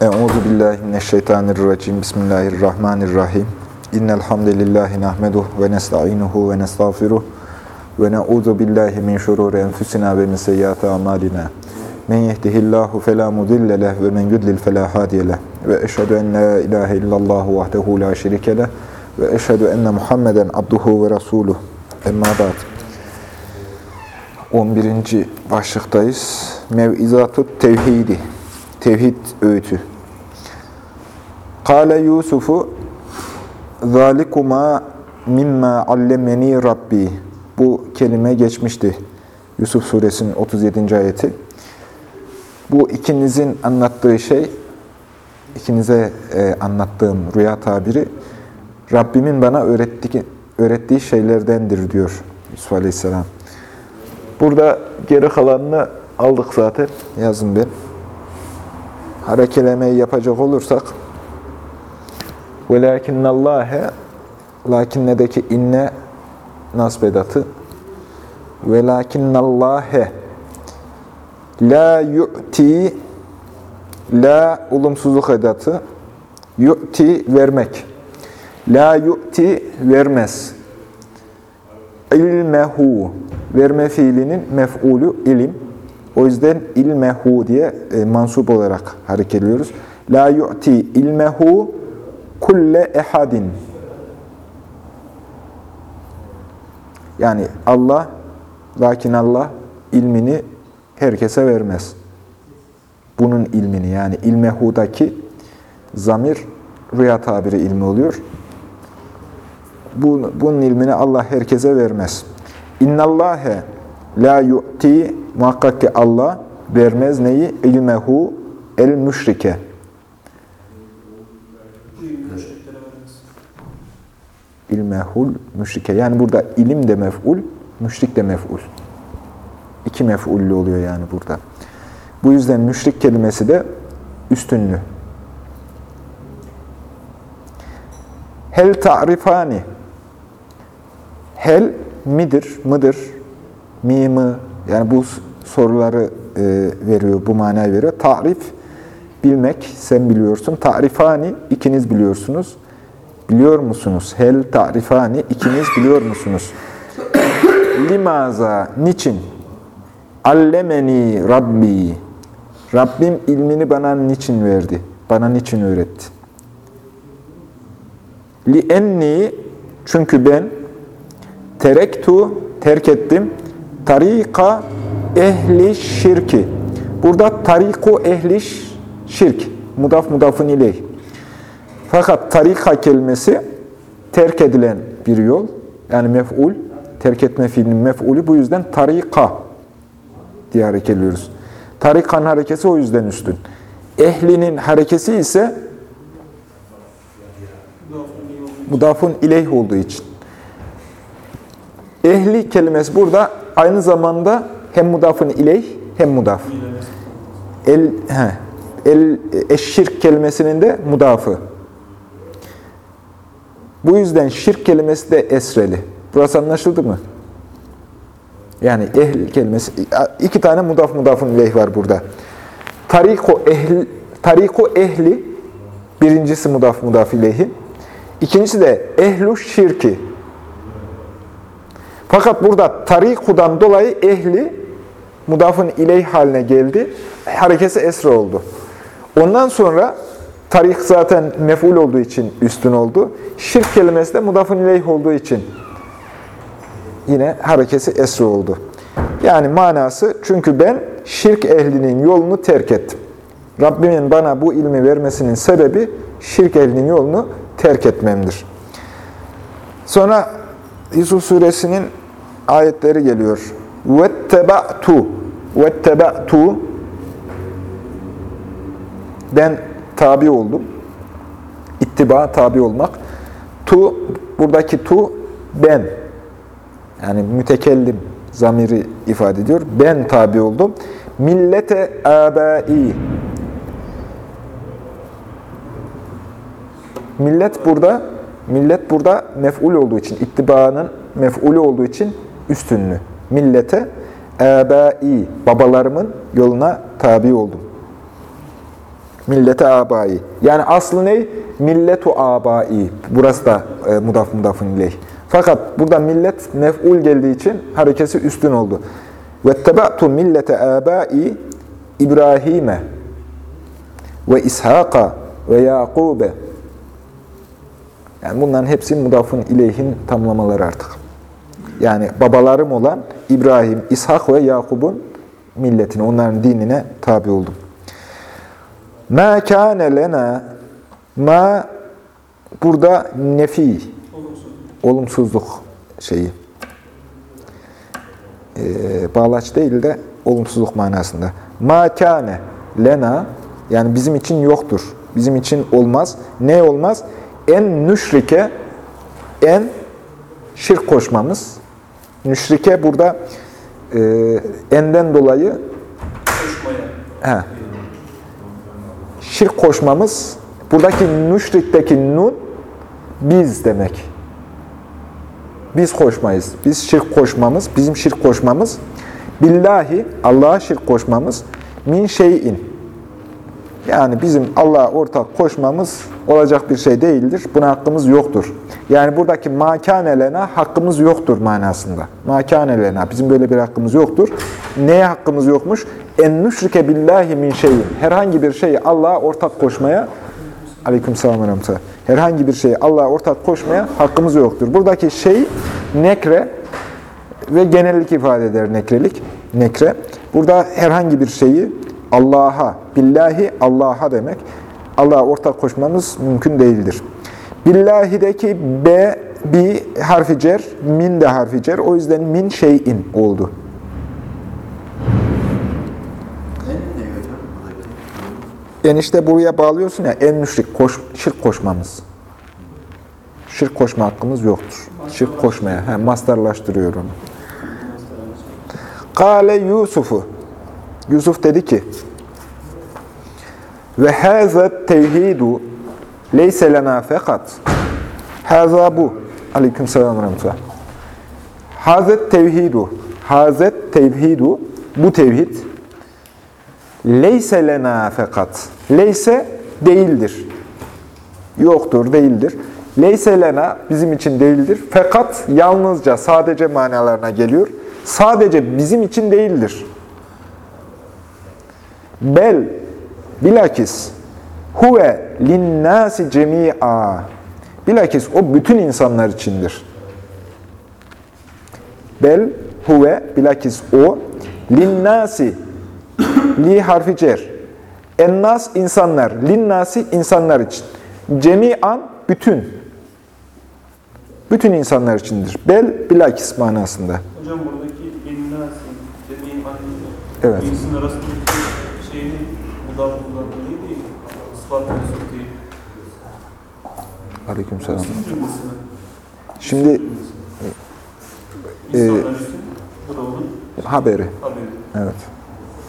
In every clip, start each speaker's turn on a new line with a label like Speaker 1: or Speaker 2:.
Speaker 1: Euzu billahi mineşşeytanirracim. Bismillahirrahmanirrahim. İnnel hamdelellahi nahmeduhu ve nestainuhu ve nestağfiruh ve na'udzu billahi min şururi enfusina ve min seyyiati amalina. Men yehdihillahu fela mudille leh ve men yudlil fela hadiye leh. Ve eşhedü en la ilahe illallah vahdehu la şerike leh ve eşhedü enne Muhammeden abduhu ve resuluh. Emma ba'd. 11. başlıktayız. Mev'izatut tevhidi. Tevhid öğütü. Kale Yusufu Zalikuma mimma allemeni Rabbi. Bu kelime geçmişti. Yusuf suresinin 37. ayeti. Bu ikinizin anlattığı şey, ikinize e, anlattığım rüya tabiri, Rabbimin bana öğrettiği, öğrettiği şeylerdendir diyor Yusuf Aleyhisselam. Burada geri kalanını aldık zaten. Yazın ben. Harekelemeyi yapacak olursak Velakinnallâhe lakinnedeki inne nasbedatı. Velakinnallâhe la yu'ti la olumsuzluk edatı. yu'ti vermek. La yu'ti vermez. İlmehu. Verme fiilinin mef'ulü ilim. O yüzden ilmehu diye e, mansup olarak hareket ediyoruz. La yu'ti ilmehu kulle ehadin. Yani Allah, lakin Allah ilmini herkese vermez. Bunun ilmini yani ilmehudaki zamir rüya tabiri ilmi oluyor. Bunun ilmini Allah herkese vermez. İnnallâhe la yu'ti muhakkak ki Allah vermez neyi? İlmehu el müşrike. İlmehul müşrike. Yani burada ilim de mef'ul, müşrik de mef'ul. İki mef'ullü oluyor yani burada. Bu yüzden müşrik kelimesi de üstünlü. Hel ta'rifani. Hel midir, mıdır, mi mi? Yani bu soruları e, veriyor, bu manayı veriyor. Tarif, bilmek, sen biliyorsun. Tarifani, ikiniz biliyorsunuz. Biliyor musunuz? Hel tarifani, ikiniz biliyor musunuz? Limaza, niçin? Allemeni Rabbi. Rabbim ilmini bana niçin verdi? Bana niçin öğretti? Li enni, çünkü ben terektu, terk ettim, tarika ehli şirki. Burada tariku ehli şirk, mudaf mudafın ileyh. Fakat tarika kelimesi terk edilen bir yol, yani mef'ul, terk etme fiilinin mef'ulü bu yüzden tarika diye hareket ediyoruz. Tarikanın harekesi o yüzden üstün. Ehlinin harekesi ise mudafun ileyh olduğu için. Ehli kelimesi burada aynı zamanda hem mudafın ileyh hem mudaf. El, he, el, eşşirk kelimesinin de mudafı. Bu yüzden şirk kelimesi de esreli. Burası anlaşıldı mı? Yani ehl kelimesi, iki tane mudaf mudafın ileyh var burada. Tariku ehli, tariku ehli, birincisi mudaf mudaf ileyhi. İkincisi de ehlu şirki. Fakat burada tarikudan dolayı ehli mudafın ileyh haline geldi. Harekesi esre oldu. Ondan sonra tarik zaten mef'ul olduğu için üstün oldu. Şirk kelimesi de mudafın ileyh olduğu için yine harekesi esre oldu. Yani manası çünkü ben şirk ehlinin yolunu terk ettim. Rabbimin bana bu ilmi vermesinin sebebi şirk ehlinin yolunu terk etmemdir. Sonra Yusuf suresinin ayetleri geliyor. وَاتَّبَعْتُ وَاتَّبَعْتُ Ben tabi oldum. İttiba, tabi olmak. Tu, buradaki tu, ben. Yani mütekellim zamiri ifade ediyor. Ben tabi oldum. Millete abai. Millet burada, millet burada mef'ul olduğu için, ittibanın mef'ulü olduğu için üstünlü. Millete ebai, babalarımın yoluna tabi oldum. Millete abai. Yani aslı ne? Milletu abai. Burası da e, mudaf mudafın ileyh. Fakat burada millet mef'ul geldiği için harekesi üstün oldu. Vettebe'tu millete abai İbrahim'e ve İshak'a ve Yakub'e. Yani bunların hepsi mudafın ileyhin tamlamaları artık. Yani babalarım olan İbrahim, İshak ve Yakub'un milletine, onların dinine tabi oldum. Ma kâne lena ma burada nefi olumsuzluk şeyi. Ee, bağlaç değil de olumsuzluk manasında. Ma kâne lena yani bizim için yoktur. Bizim için olmaz. Ne olmaz? En nüşrike en şirk koşmamız. Nüşrike burada e, enden dolayı he, şirk koşmamız buradaki nüşrikteki nun biz demek. Biz koşmayız. Biz şirk koşmamız, bizim şirk koşmamız billahi Allah'a şirk koşmamız min şeyin. Yani bizim Allah'a ortak koşmamız olacak bir şey değildir. Buna hakkımız yoktur. Yani buradaki makanelena hakkımız yoktur manasında. Makanelena bizim böyle bir hakkımız yoktur. Neye hakkımız yokmuş? En nüşrike billahi min şeyin. Herhangi bir şeyi Allah'a ortak koşmaya Aleykümselam ve rahmetullah. Herhangi bir şeyi Allah'a ortak koşmaya hakkımız yoktur. Buradaki şey nekre ve genellik ifade eder nekrelik. Nekre. Burada herhangi bir şeyi Allah'a, billahi Allah'a demek. Allah'a ortak koşmamız mümkün değildir. Billahi'deki B, bir harfi cer, min de harfi cer. O yüzden min şeyin oldu.
Speaker 2: En ne hocam buradaki?
Speaker 1: Yani işte buraya bağlıyorsun ya en müşrik, koş, şirk koşmamız. Şirk koşma hakkımız yoktur. Şirk koşmaya, he, mastarlaştırıyor onu. Kale Yusuf'u. Yusuf dedi ki, ve hâzâ tevhidu leyse lena fekat. Hâzâ bu. Aleyküm selam rahmetullah. Hazet tevhidu. Hazet tevhidu. Bu tevhid. Leyse lena fekat. Leyse değildir. Yoktur, değildir. Leyse lena bizim için değildir. Fakat yalnızca, sadece manalarına geliyor. Sadece bizim için değildir. Bel, bilakis, huve linnâsi cemî'a. Bilakis o bütün insanlar içindir. Bel, huve, bilakis o, linnâsi, li harfi cer. Ennas insanlar, linnâsi insanlar için. Cemi'an bütün. Bütün insanlar içindir. Bel, bilakis manasında.
Speaker 3: Hocam buradaki demeyin anlamı.
Speaker 1: Evet.
Speaker 3: İkisinin arasındaki şeyini mudaf kullandığı değil değil. Mensup değil.
Speaker 1: Aleyküm selam. Şimdi e, haberi.
Speaker 3: haberi.
Speaker 1: Evet.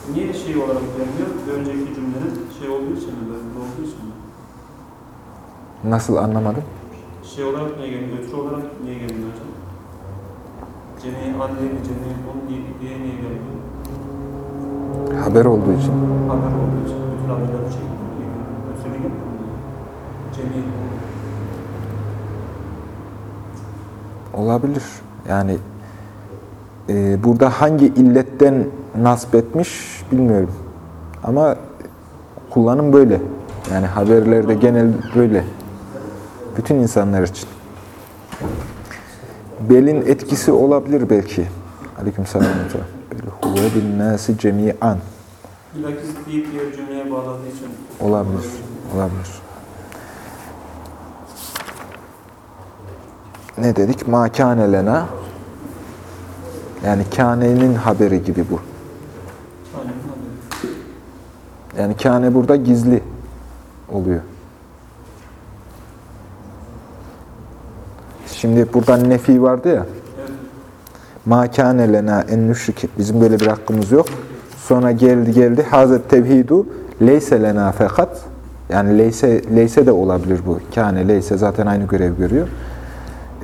Speaker 3: Niye şey olarak gelmiyor? Bir önceki cümlenin şey olduğu için mi? Böyle olduğu için mi?
Speaker 1: Nasıl anlamadım?
Speaker 3: Şey olarak niye gelmiyor? Ötürü olarak niye gelmiyor hocam? Ceneyi anne, ceneyi on diye, diye niye gelmiyor?
Speaker 1: Haber olduğu için.
Speaker 3: Haber olduğu için. Ötürü haberler bir şekilde geliyor. Ötürü gelmiyor. Ceneyi
Speaker 1: Olabilir. Yani e, burada hangi illetten nasip etmiş bilmiyorum. Ama kullanım böyle. Yani haberlerde genel böyle. Bütün insanlar için. Belin etkisi olabilir belki. Aleykümselam. Bel huve bin nasi cemi'an.
Speaker 3: Bilakis deyip diğer cümleye bağladığı için.
Speaker 1: Olabilir. Olabilir. Ne dedik? Ma kâne lena. Yani kânenin haberi gibi bu.
Speaker 3: Aynen haberi.
Speaker 1: Yani kâne burada gizli oluyor. Şimdi burada nefi vardı ya. Ma kâne lena en nüşrik. Bizim böyle bir hakkımız yok. Sonra geldi geldi. Hazret tevhidu leyse lena fekat. Yani leyse, leyse de olabilir bu. Kâne, leyse zaten aynı görev görüyor.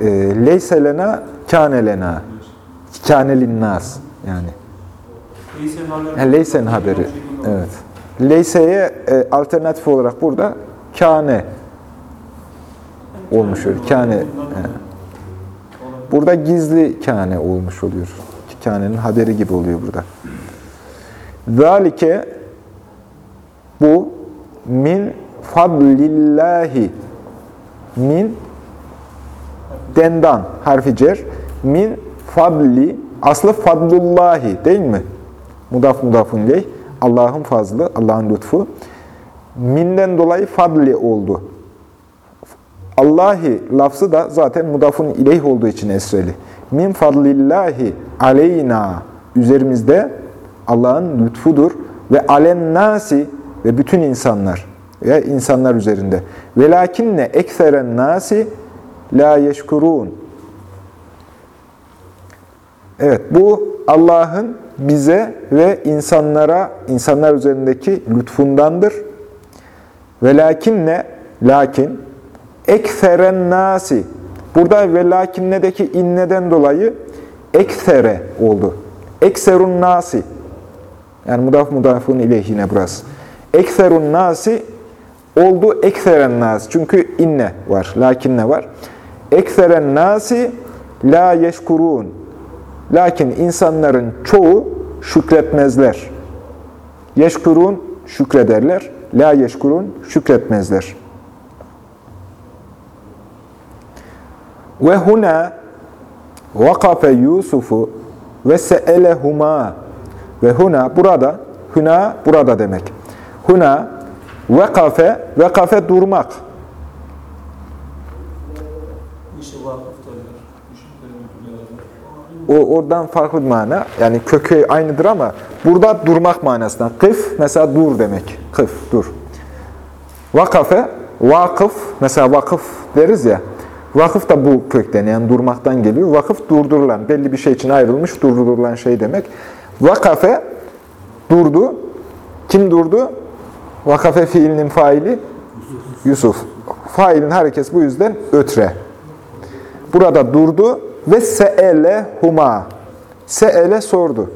Speaker 1: E, leyse lena, kâne lena. Kâne linnâs. Yani.
Speaker 3: Leysen haberi.
Speaker 1: Ha, leysen haberi. Evet. Leyse'ye e, alternatif olarak burada kâne olmuş oluyor. Kâne. he. Burada gizli kâne olmuş oluyor. Kânenin haberi gibi oluyor burada. Zalike bu min fadlillahi min dendan harfi cer min fadli aslı fadlullahi değil mi? Mudaf mudafun leyh. Allah'ın fazlı, Allah'ın lütfu. Minden dolayı fadli oldu. Allahi lafzı da zaten mudafun ileyh olduğu için esreli. Min fadlillahi aleyna üzerimizde Allah'ın lütfudur ve alen nasi ve bütün insanlar ve insanlar üzerinde. Velakinne ekseren nasi la yeşkurun. Evet bu Allah'ın bize ve insanlara, insanlar üzerindeki lütfundandır. Velakinne, lakin, ekseren nasi. Burada velakinnedeki inneden dolayı eksere oldu. Ekserun nasi. Yani mudaf mudafun ileyhine burası. Ekserun nasi oldu ekseren nas. Çünkü inne var, lakinne var. Ekseren nasi la yeşkurun. Lakin insanların çoğu şükretmezler. Yeşkurun şükrederler. La yeşkurun şükretmezler. Ve huna vakafe Yusufu ve se'elehuma ve huna burada huna burada demek. Huna vekafe vekafe durmak.
Speaker 3: İşte vakıf
Speaker 1: O oradan farklı bir mana. Yani kökü aynıdır ama burada durmak manasından. Kıf mesela dur demek. Kıf dur. Vakafe vakıf mesela vakıf deriz ya. Vakıf da bu kökten yani durmaktan geliyor. Vakıf durdurulan, belli bir şey için ayrılmış durdurulan şey demek. Vakafe durdu. Kim durdu? Vakafe fiilinin faili Yusuf. Failin harekesi bu yüzden ötre. Burada durdu ve se'ele huma. Se'ele sordu.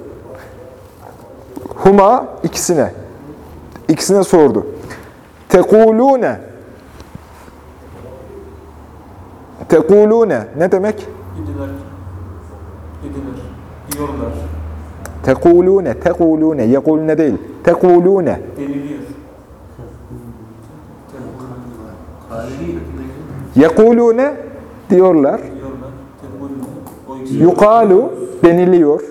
Speaker 1: Huma ikisine. İkisine sordu. Tekulune. Tekulune ne demek?
Speaker 3: Dediler. Dediler. Diyorlar.
Speaker 1: Tekulune, tekulune, yekulune değil. Tekulune.
Speaker 3: Deniliyor.
Speaker 1: Yekulune diyorlar.
Speaker 3: Diyorlar. Tebulü. O ikisi.
Speaker 1: Yukalu deniliyor.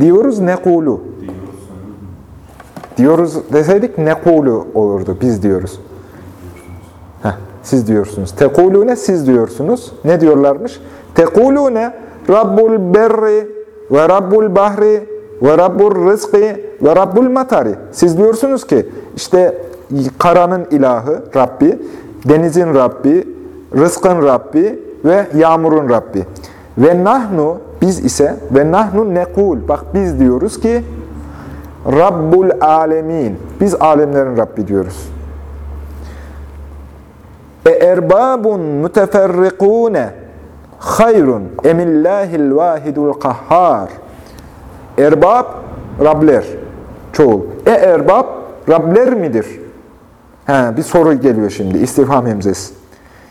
Speaker 1: Diyoruz nekulu. Diyoruz deseydik nekulu olurdu. Biz diyoruz. Heh, siz diyorsunuz. Tekulune siz diyorsunuz. Ne diyorlarmış? Tekulune Rabbul berri ve Rabbul bahri ve Rabbul rızkı ve Rabbul matari. Siz diyorsunuz ki işte karanın ilahı Rabbi, denizin Rabbi, rızkın Rabbi ve yağmurun Rabbi. Ve nahnu biz ise ve nahnu nekul. Bak biz diyoruz ki Rabbul alemin. Biz alemlerin Rabbi diyoruz. E erbabun müteferrikune hayrun emillahil vahidul kahhar. Erbab, Rabler. Çoğul. E erbab, Rabler midir? He, bir soru geliyor şimdi. İstifham hemzesi.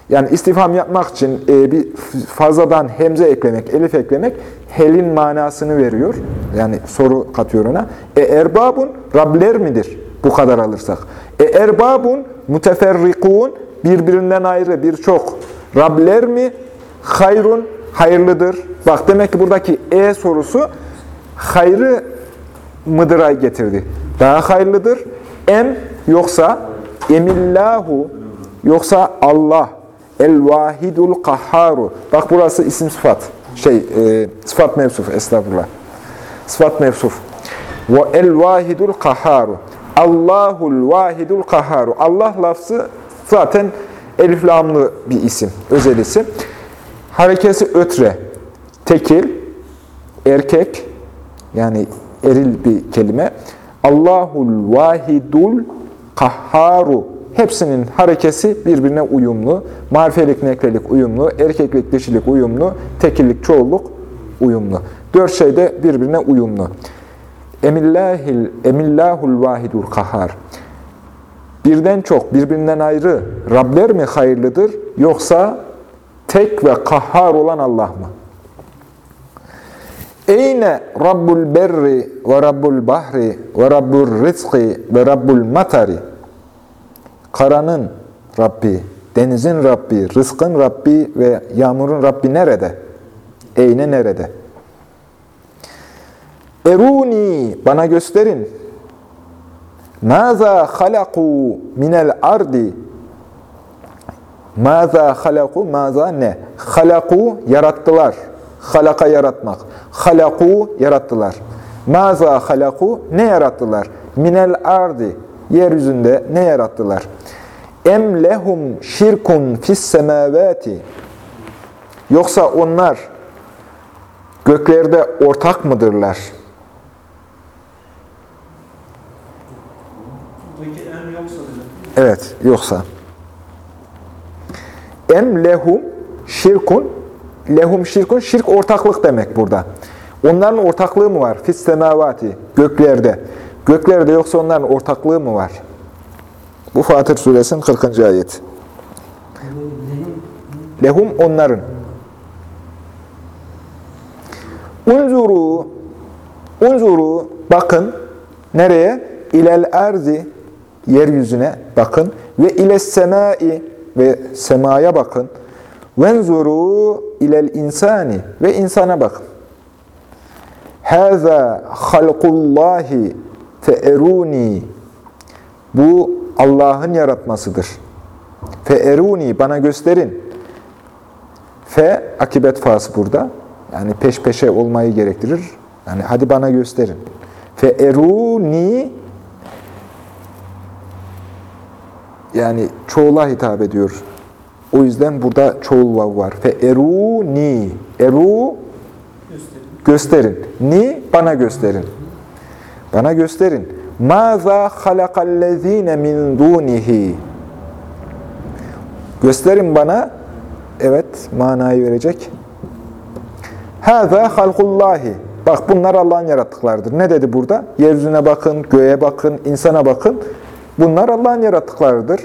Speaker 1: Yani istifham yapmak için e, bir fazladan hemze eklemek, elif eklemek helin manasını veriyor. Yani soru katıyor ona. E erbabun Rabler midir? Bu kadar alırsak. E erbabun müteferrikun birbirinden ayrı birçok Rabler mi? Hayrun hayırlıdır. Bak demek ki buradaki e sorusu hayrı mıdıra getirdi. Daha hayırlıdır. Em yoksa emillahu yoksa Allah el-vahidul kahharu. Bak burası isim sıfat. Şey, e, sıfat mevsuf estağfurullah. Sıfat mevsuf. Ve el-vahidul kahharu. Allahul vahidul kahharu. Allah lafzı zaten elif lamlı bir isim, özel isim. Harekesi ötre, tekil, erkek, yani eril bir kelime. Allahul vahidul kahharu. Hepsinin harekesi birbirine uyumlu. Marifelik, nekrelik uyumlu. Erkeklik, dişilik uyumlu. Tekillik, çoğulluk uyumlu. Dört şey de birbirine uyumlu. Emillahil, emillahul vahidul kahhar. Birden çok, birbirinden ayrı Rabler mi hayırlıdır yoksa tek ve kahhar olan Allah mı? Eyne Rabbul berri ve Rabbul bahri ve Rabbul rizki ve Rabbul matari. Karanın Rabbi, denizin Rabbi, rızkın Rabbi ve yağmurun Rabbi nerede? Eyne nerede? Eruni, bana gösterin. Maza halaku minel ardi. Maza halaku, maza ne? Halaku, yarattılar. Halaka yaratmak. Halaku, yarattılar. Maza halaku, ne yarattılar? Minel ardi, yeryüzünde ne yarattılar? Em lehum şirkun fis semavati. Yoksa onlar göklerde ortak mıdırlar? Evet, yoksa. Em lehum şirkun, lehum şirkun, şirk ortaklık demek burada. Onların ortaklığı mı var? Fis semavati, göklerde. Göklerde yoksa onların ortaklığı mı var? Bu Fatır suresinin 40. ayet. Lehum onların. Unzuru, unzuru, bakın, nereye? İlel erzi, yeryüzüne bakın. Ve ile semai, ve semaya bakın. Venzuru ilel insani, ve insana bakın. Hâzâ halkullâhi feerûni. Bu Allah'ın yaratmasıdır. Feerûni, bana gösterin. Fe, akibet fası burada. Yani peş peşe olmayı gerektirir. Yani hadi bana gösterin. Feerûni, yani çoğula hitap ediyor. O yüzden burada çoğul vav var. Feerûni, eru,
Speaker 3: Gösterin.
Speaker 1: gösterin. Ni, bana gösterin. Bana gösterin. مَاذَا خَلَقَ الَّذ۪ينَ مِنْ دُونِهِ Gösterin bana. Evet, manayı verecek. هَذَا خَلْقُ اللّٰهِ Bak bunlar Allah'ın yarattıklarıdır. Ne dedi burada? Yeryüzüne bakın, göğe bakın, insana bakın. Bunlar Allah'ın yarattıklarıdır.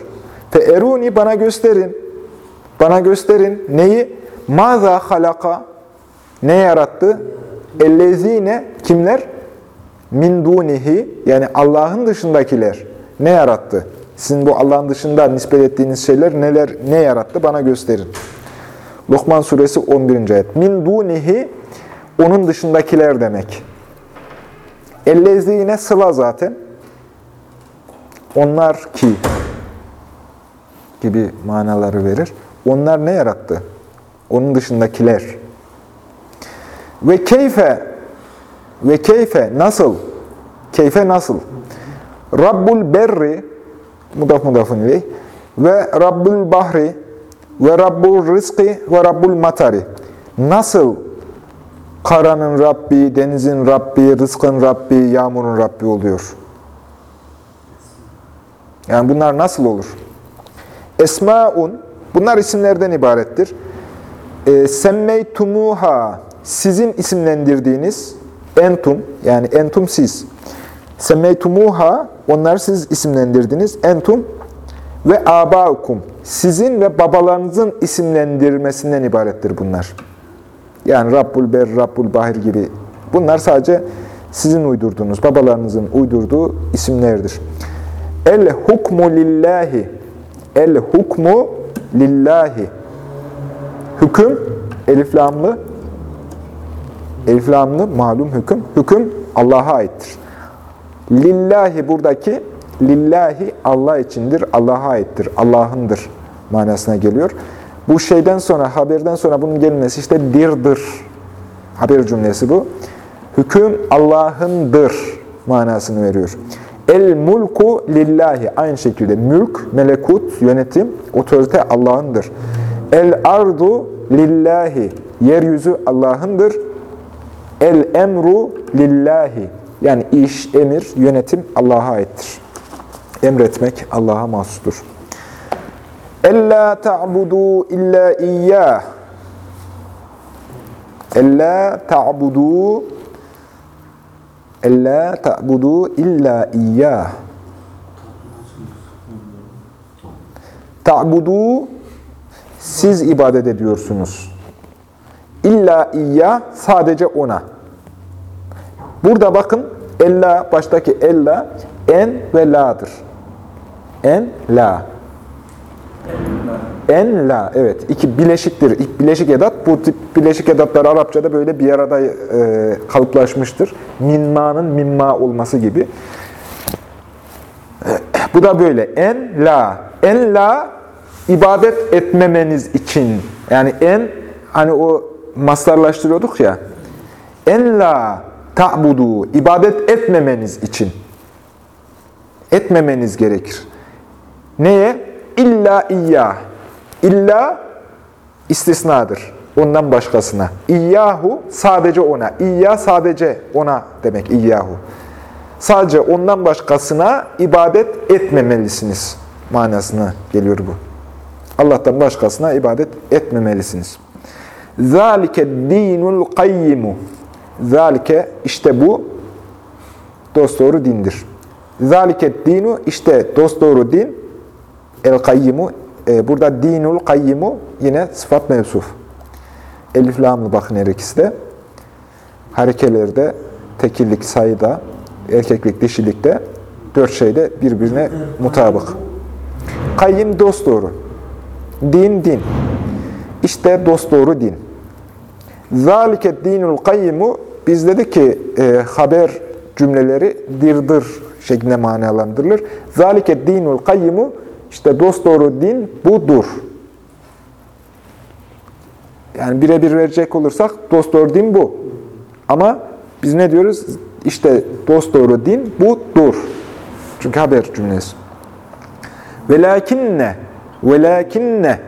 Speaker 1: Fe eruni bana gösterin. Bana gösterin. Neyi? Maza halaka. Ne yarattı? Ellezine kimler? Min dunihi yani Allah'ın dışındakiler. Ne yarattı? Sizin bu Allah'ın dışında nispet ettiğiniz şeyler neler ne yarattı? Bana gösterin. Lokman suresi 11. ayet. Min dunihi onun dışındakiler demek. Ellezine sıla zaten. Onlar ki gibi manaları verir. Onlar ne yarattı? Onun dışındakiler. Ve keyfe ve keyfe nasıl? Keyfe nasıl? Rabbul berri mudaf mudafun ileyh ve Rabbul bahri ve Rabbul rizki ve Rabbul matari. Nasıl karanın Rabbi, denizin Rabbi, rızkın Rabbi, yağmurun Rabbi oluyor? Yani bunlar nasıl olur? Esmaun, bunlar isimlerden ibarettir. E, Semmeytumuha, sizin isimlendirdiğiniz, entum, yani entum siz. Semmeytumuha, onlar siz isimlendirdiniz, entum ve abaukum, sizin ve babalarınızın isimlendirmesinden ibarettir bunlar. Yani Rabbul Ber, Rabbul Bahir gibi. Bunlar sadece sizin uydurduğunuz, babalarınızın uydurduğu isimlerdir. El hukmu lillahi. El hukmu lillahi. Hüküm, eliflamlı, eliflamlı malum hüküm. Hüküm Allah'a aittir. Lillahi buradaki, lillahi Allah içindir, Allah'a aittir, Allah'ındır manasına geliyor. Bu şeyden sonra, haberden sonra bunun gelmesi işte dirdir. Haber cümlesi bu. Hüküm Allah'ındır manasını veriyor. El mulku lillahi. Aynı şekilde mülk, melekut, yönetim, otorite Allah'ındır. El ardu lillahi. Yeryüzü Allah'ındır. El emru lillahi. Yani iş, emir, yönetim Allah'a aittir. Emretmek Allah'a mahsustur. Ella ta'budu illa iyyah. Ella ta'budu Ella ta'budu illa iyyah. Ta'budu siz ibadet ediyorsunuz. İlla iyyah sadece ona. Burada bakın ella baştaki ella en ve la'dır. En la. En la evet iki bileşiktir. İlk bileşik edat bu tip bileşik edatlar Arapçada böyle bir arada e, kalıplaşmıştır. Minma'nın mimma olması gibi. Bu da böyle. En la. En la ibadet etmemeniz için. Yani en hani o mastarlaştırıyorduk ya. En la ta'budu ibadet etmemeniz için. Etmemeniz gerekir. Neye? İlla iyyah. İlla istisnadır. Ondan başkasına. İyyahu sadece ona. İyyah sadece ona demek İyyahu. Sadece ondan başkasına ibadet etmemelisiniz manasına geliyor bu. Allah'tan başkasına ibadet etmemelisiniz. Zalike dinul qayyimu. Zalike işte bu dosdoğru dindir. Zalike dinu işte dosdoğru din el kayyimu. E, burada dinul kayyimu yine sıfat mevsuf. Elif lamlı bakın her ikisi de. Harekelerde, tekillik sayıda, erkeklik, dişilikte dört şeyde birbirine mutabık. Kayyim dosdoğru. Din, din. İşte dosdoğru din. Zalike dinul kayyimu biz dedik ki e, haber cümleleri dirdir şeklinde manalandırılır. Zalike dinul kayyimu işte dosdoğru din budur. Yani birebir verecek olursak dosdoğru din bu. Ama biz ne diyoruz? İşte dosdoğru din budur. Çünkü haber cümlesi. Velakinne velakinne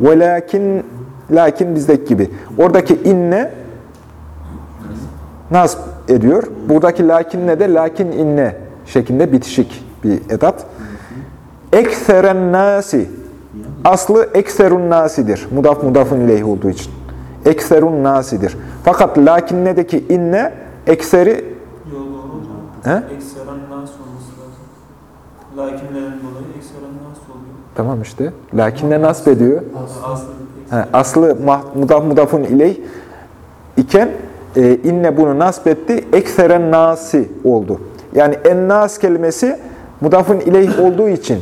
Speaker 1: velakin lakin bizdeki gibi. Oradaki inne nasb ediyor. Buradaki lakinne de lakin inne şeklinde bitişik bir edat. Ekseren nasi aslı ekserun nasidir. Mudaf mudafun ileyh olduğu için. Ekserun nasidir. Fakat lakinnedeki inne ekseri
Speaker 3: doğru hocam.
Speaker 1: He?
Speaker 3: Ekseren nas olması lazım. Lakinlerin dolayı ekseren nas oluyor.
Speaker 1: tamam işte. Lakinne nasb ediyor.
Speaker 3: Aslında
Speaker 1: He, aslı mudaf mudafun ileyh iken e, inne bunu nasb etti. Ekseren nasi oldu. Yani en nas kelimesi mudafun ileyh olduğu için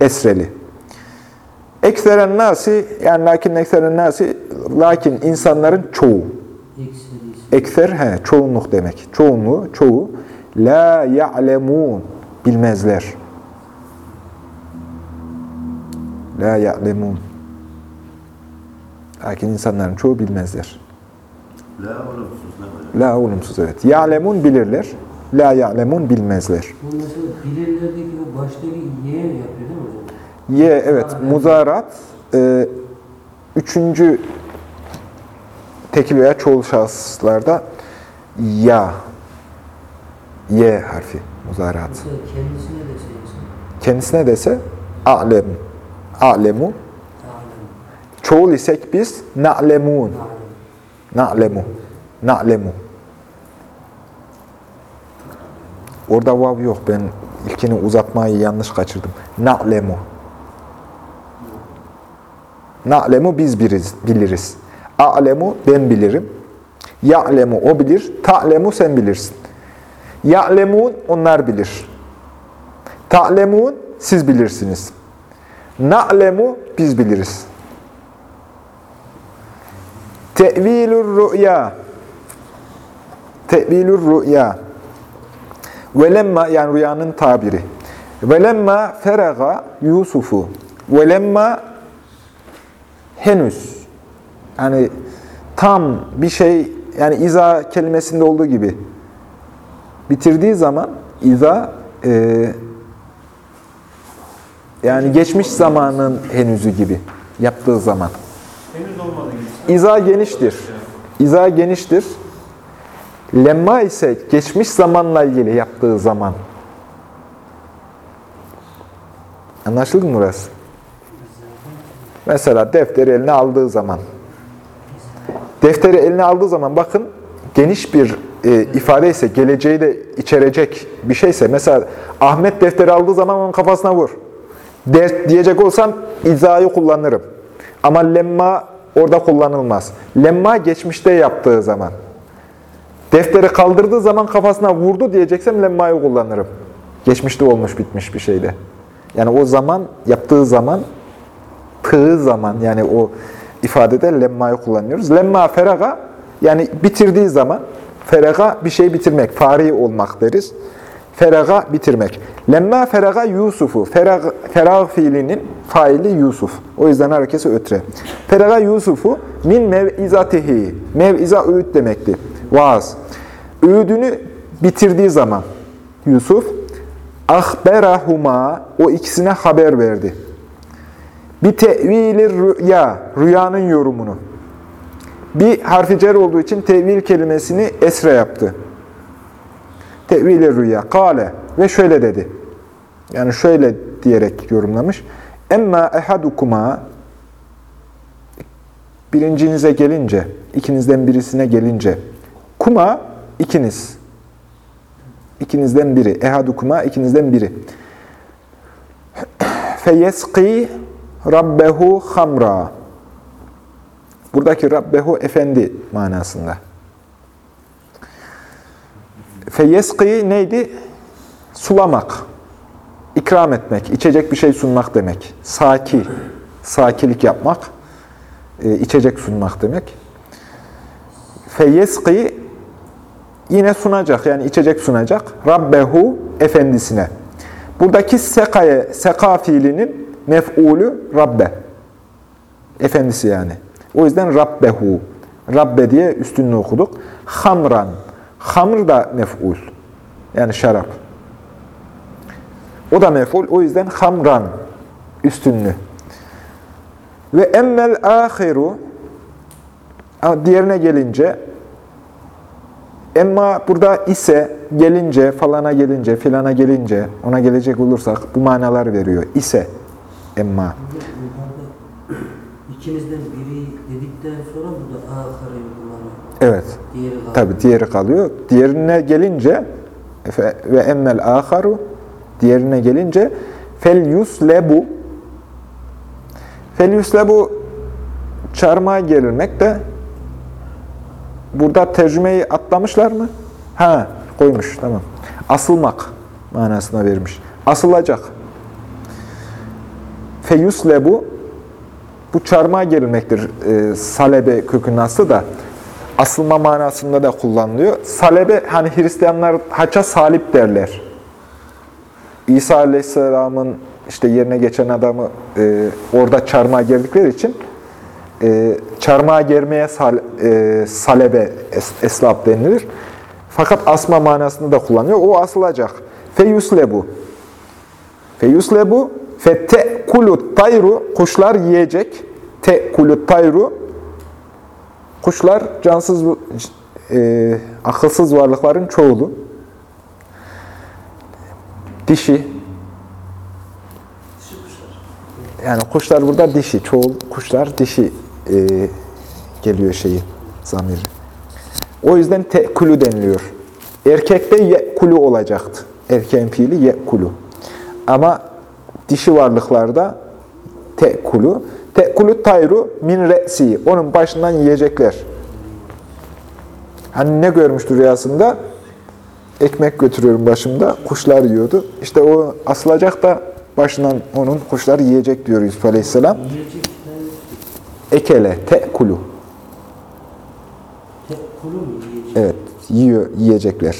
Speaker 1: esreli. Ekseren nasi yani lakin ekseren nasi lakin insanların çoğu. Ekser he çoğunluk demek. Çoğunluğu, çoğu la ya'lemun bilmezler. La ya'lemun. Lakin insanların çoğu bilmezler.
Speaker 2: La olumsuz?
Speaker 1: La olumsuz evet. Ya'lemun bilirler. La ya'lemun bilmezler.
Speaker 4: Bu mesela bilirlerdeki bu baştaki mi yapıyor değil mi hocam?
Speaker 1: Ye evet muzarat e, üçüncü tekil veya çoğul şahıslarda ya ye harfi muzarat.
Speaker 4: Mesela kendisine de sevsin.
Speaker 1: Kendisine dese a'lem a'lemu. Çoğul isek biz na'lemun na'lemu na'lemu Orada vav yok. Ben ilkini uzatmayı yanlış kaçırdım. Na'lemu. Na'lemu biz biriz, biliriz. A'lemu ben bilirim. Ya'lemu o bilir. Ta'lemu sen bilirsin. Ya'lemun onlar bilir. Ta'lemun siz bilirsiniz. Na'lemu biz biliriz. Te'vilur rü'ya. Te'vilur rü'ya. Velemma yani rüyanın tabiri. Velemma feraga Yusuf'u. Velemma henüz. Yani tam bir şey yani iza kelimesinde olduğu gibi bitirdiği zaman iza e, yani geçmiş zamanın henüzü gibi yaptığı zaman.
Speaker 3: henüz olmadı.
Speaker 1: İza geniştir. İza geniştir. Lemma ise geçmiş zamanla ilgili yaptığı zaman. Anlaşıldı mı burası? Mesela defteri eline aldığı zaman. Defteri eline aldığı zaman bakın geniş bir e, ifade ise, geleceği de içerecek bir şeyse, mesela Ahmet defteri aldığı zaman onun kafasına vur. Der, diyecek olsam izayı kullanırım. Ama lemma orada kullanılmaz. Lemma geçmişte yaptığı zaman. Defteri kaldırdığı zaman kafasına vurdu diyeceksem lemmayı kullanırım. Geçmişte olmuş bitmiş bir şeyde. Yani o zaman, yaptığı zaman, tığı zaman yani o ifadede lemmayı kullanıyoruz. Lemma feraga yani bitirdiği zaman feraga bir şey bitirmek, fari olmak deriz. Feraga bitirmek. Lemma feraga Yusuf'u. Ferag, ferag fiilinin faili Yusuf. O yüzden harekesi ötre. Feraga Yusuf'u min mev'izatihi. Mev'iza öğüt demekti. Vaaz. Öğüdünü bitirdiği zaman Yusuf ahberahuma o ikisine haber verdi. Bir tevili rüya, rüyanın yorumunu. Bir harfi cer olduğu için tevil kelimesini esre yaptı. Tevili rüya. Kale ve şöyle dedi. Yani şöyle diyerek yorumlamış. Emma ehadukuma birincinize gelince, ikinizden birisine gelince, kuma ikiniz. İkinizden biri. Ehadukuma ikinizden biri. Feyeski Rabbehu hamra. Buradaki Rabbehu efendi manasında. Feyeski neydi? Sulamak, ikram etmek, içecek bir şey sunmak demek. Saki, sakilik yapmak, e, içecek sunmak demek. Feyeski yine sunacak, yani içecek sunacak. Rabbehu efendisine. Buradaki sekaya, seka fiilinin mef'ulü Rabbe. Efendisi yani. O yüzden Rabbehu. Rabbe diye üstünlüğü okuduk. Hamran. Hamr da mef'ul. Yani şarap. O da mef'ul. O yüzden hamran. Üstünlü. Ve emmel ahiru diğerine gelince Emma burada ise, gelince, falana gelince, filana gelince, ona gelecek olursak bu manalar veriyor. İse, emma.
Speaker 4: İkinizden biri dedikten sonra burada kullanıyor.
Speaker 1: Evet,
Speaker 4: Diğeri kalıyor.
Speaker 1: tabi diğeri kalıyor. Diğerine gelince, ve emmel aharu, diğerine gelince, fel yuslebu, fel yuslebu çarmıha gerilmek de burada tercümeyi atlamışlar mı? Ha, koymuş, tamam. Asılmak manasına vermiş. Asılacak. Feyuslebu bu çarmıha gerilmektir. E, salebe kökünün aslı da asılma manasında da kullanılıyor. Salebe hani Hristiyanlar haça salip derler. İsa Aleyhisselam'ın işte yerine geçen adamı e, orada çarmıha gerdikleri için e, çarmıha germeye sal, e, salebe es, eslab denilir. Fakat asma manasında da kullanıyor. O asılacak. Feyuslebu. Feyuslebu fe te'kulu tayru kuşlar yiyecek. Te'kulu tayru kuşlar cansız e, akılsız varlıkların çoğulu. Dişi yani kuşlar burada dişi. Çoğul kuşlar dişi e, geliyor şeyi zamiri. O yüzden te'kulu deniliyor. Erkekte ye'kulu olacaktı. Erkeğin fiili ye'kulu. Ama dişi varlıklarda te'kulu. Te'kulu tayru min re'si. Onun başından yiyecekler. Hani ne görmüştü rüyasında? Ekmek götürüyorum başımda. Kuşlar yiyordu. İşte o asılacak da başından onun kuşlar yiyecek diyor Yusuf Aleyhisselam. Ekele, te'kulu.
Speaker 4: tek kulu mu yiyecek?
Speaker 1: Evet, yiyor, yiyecekler.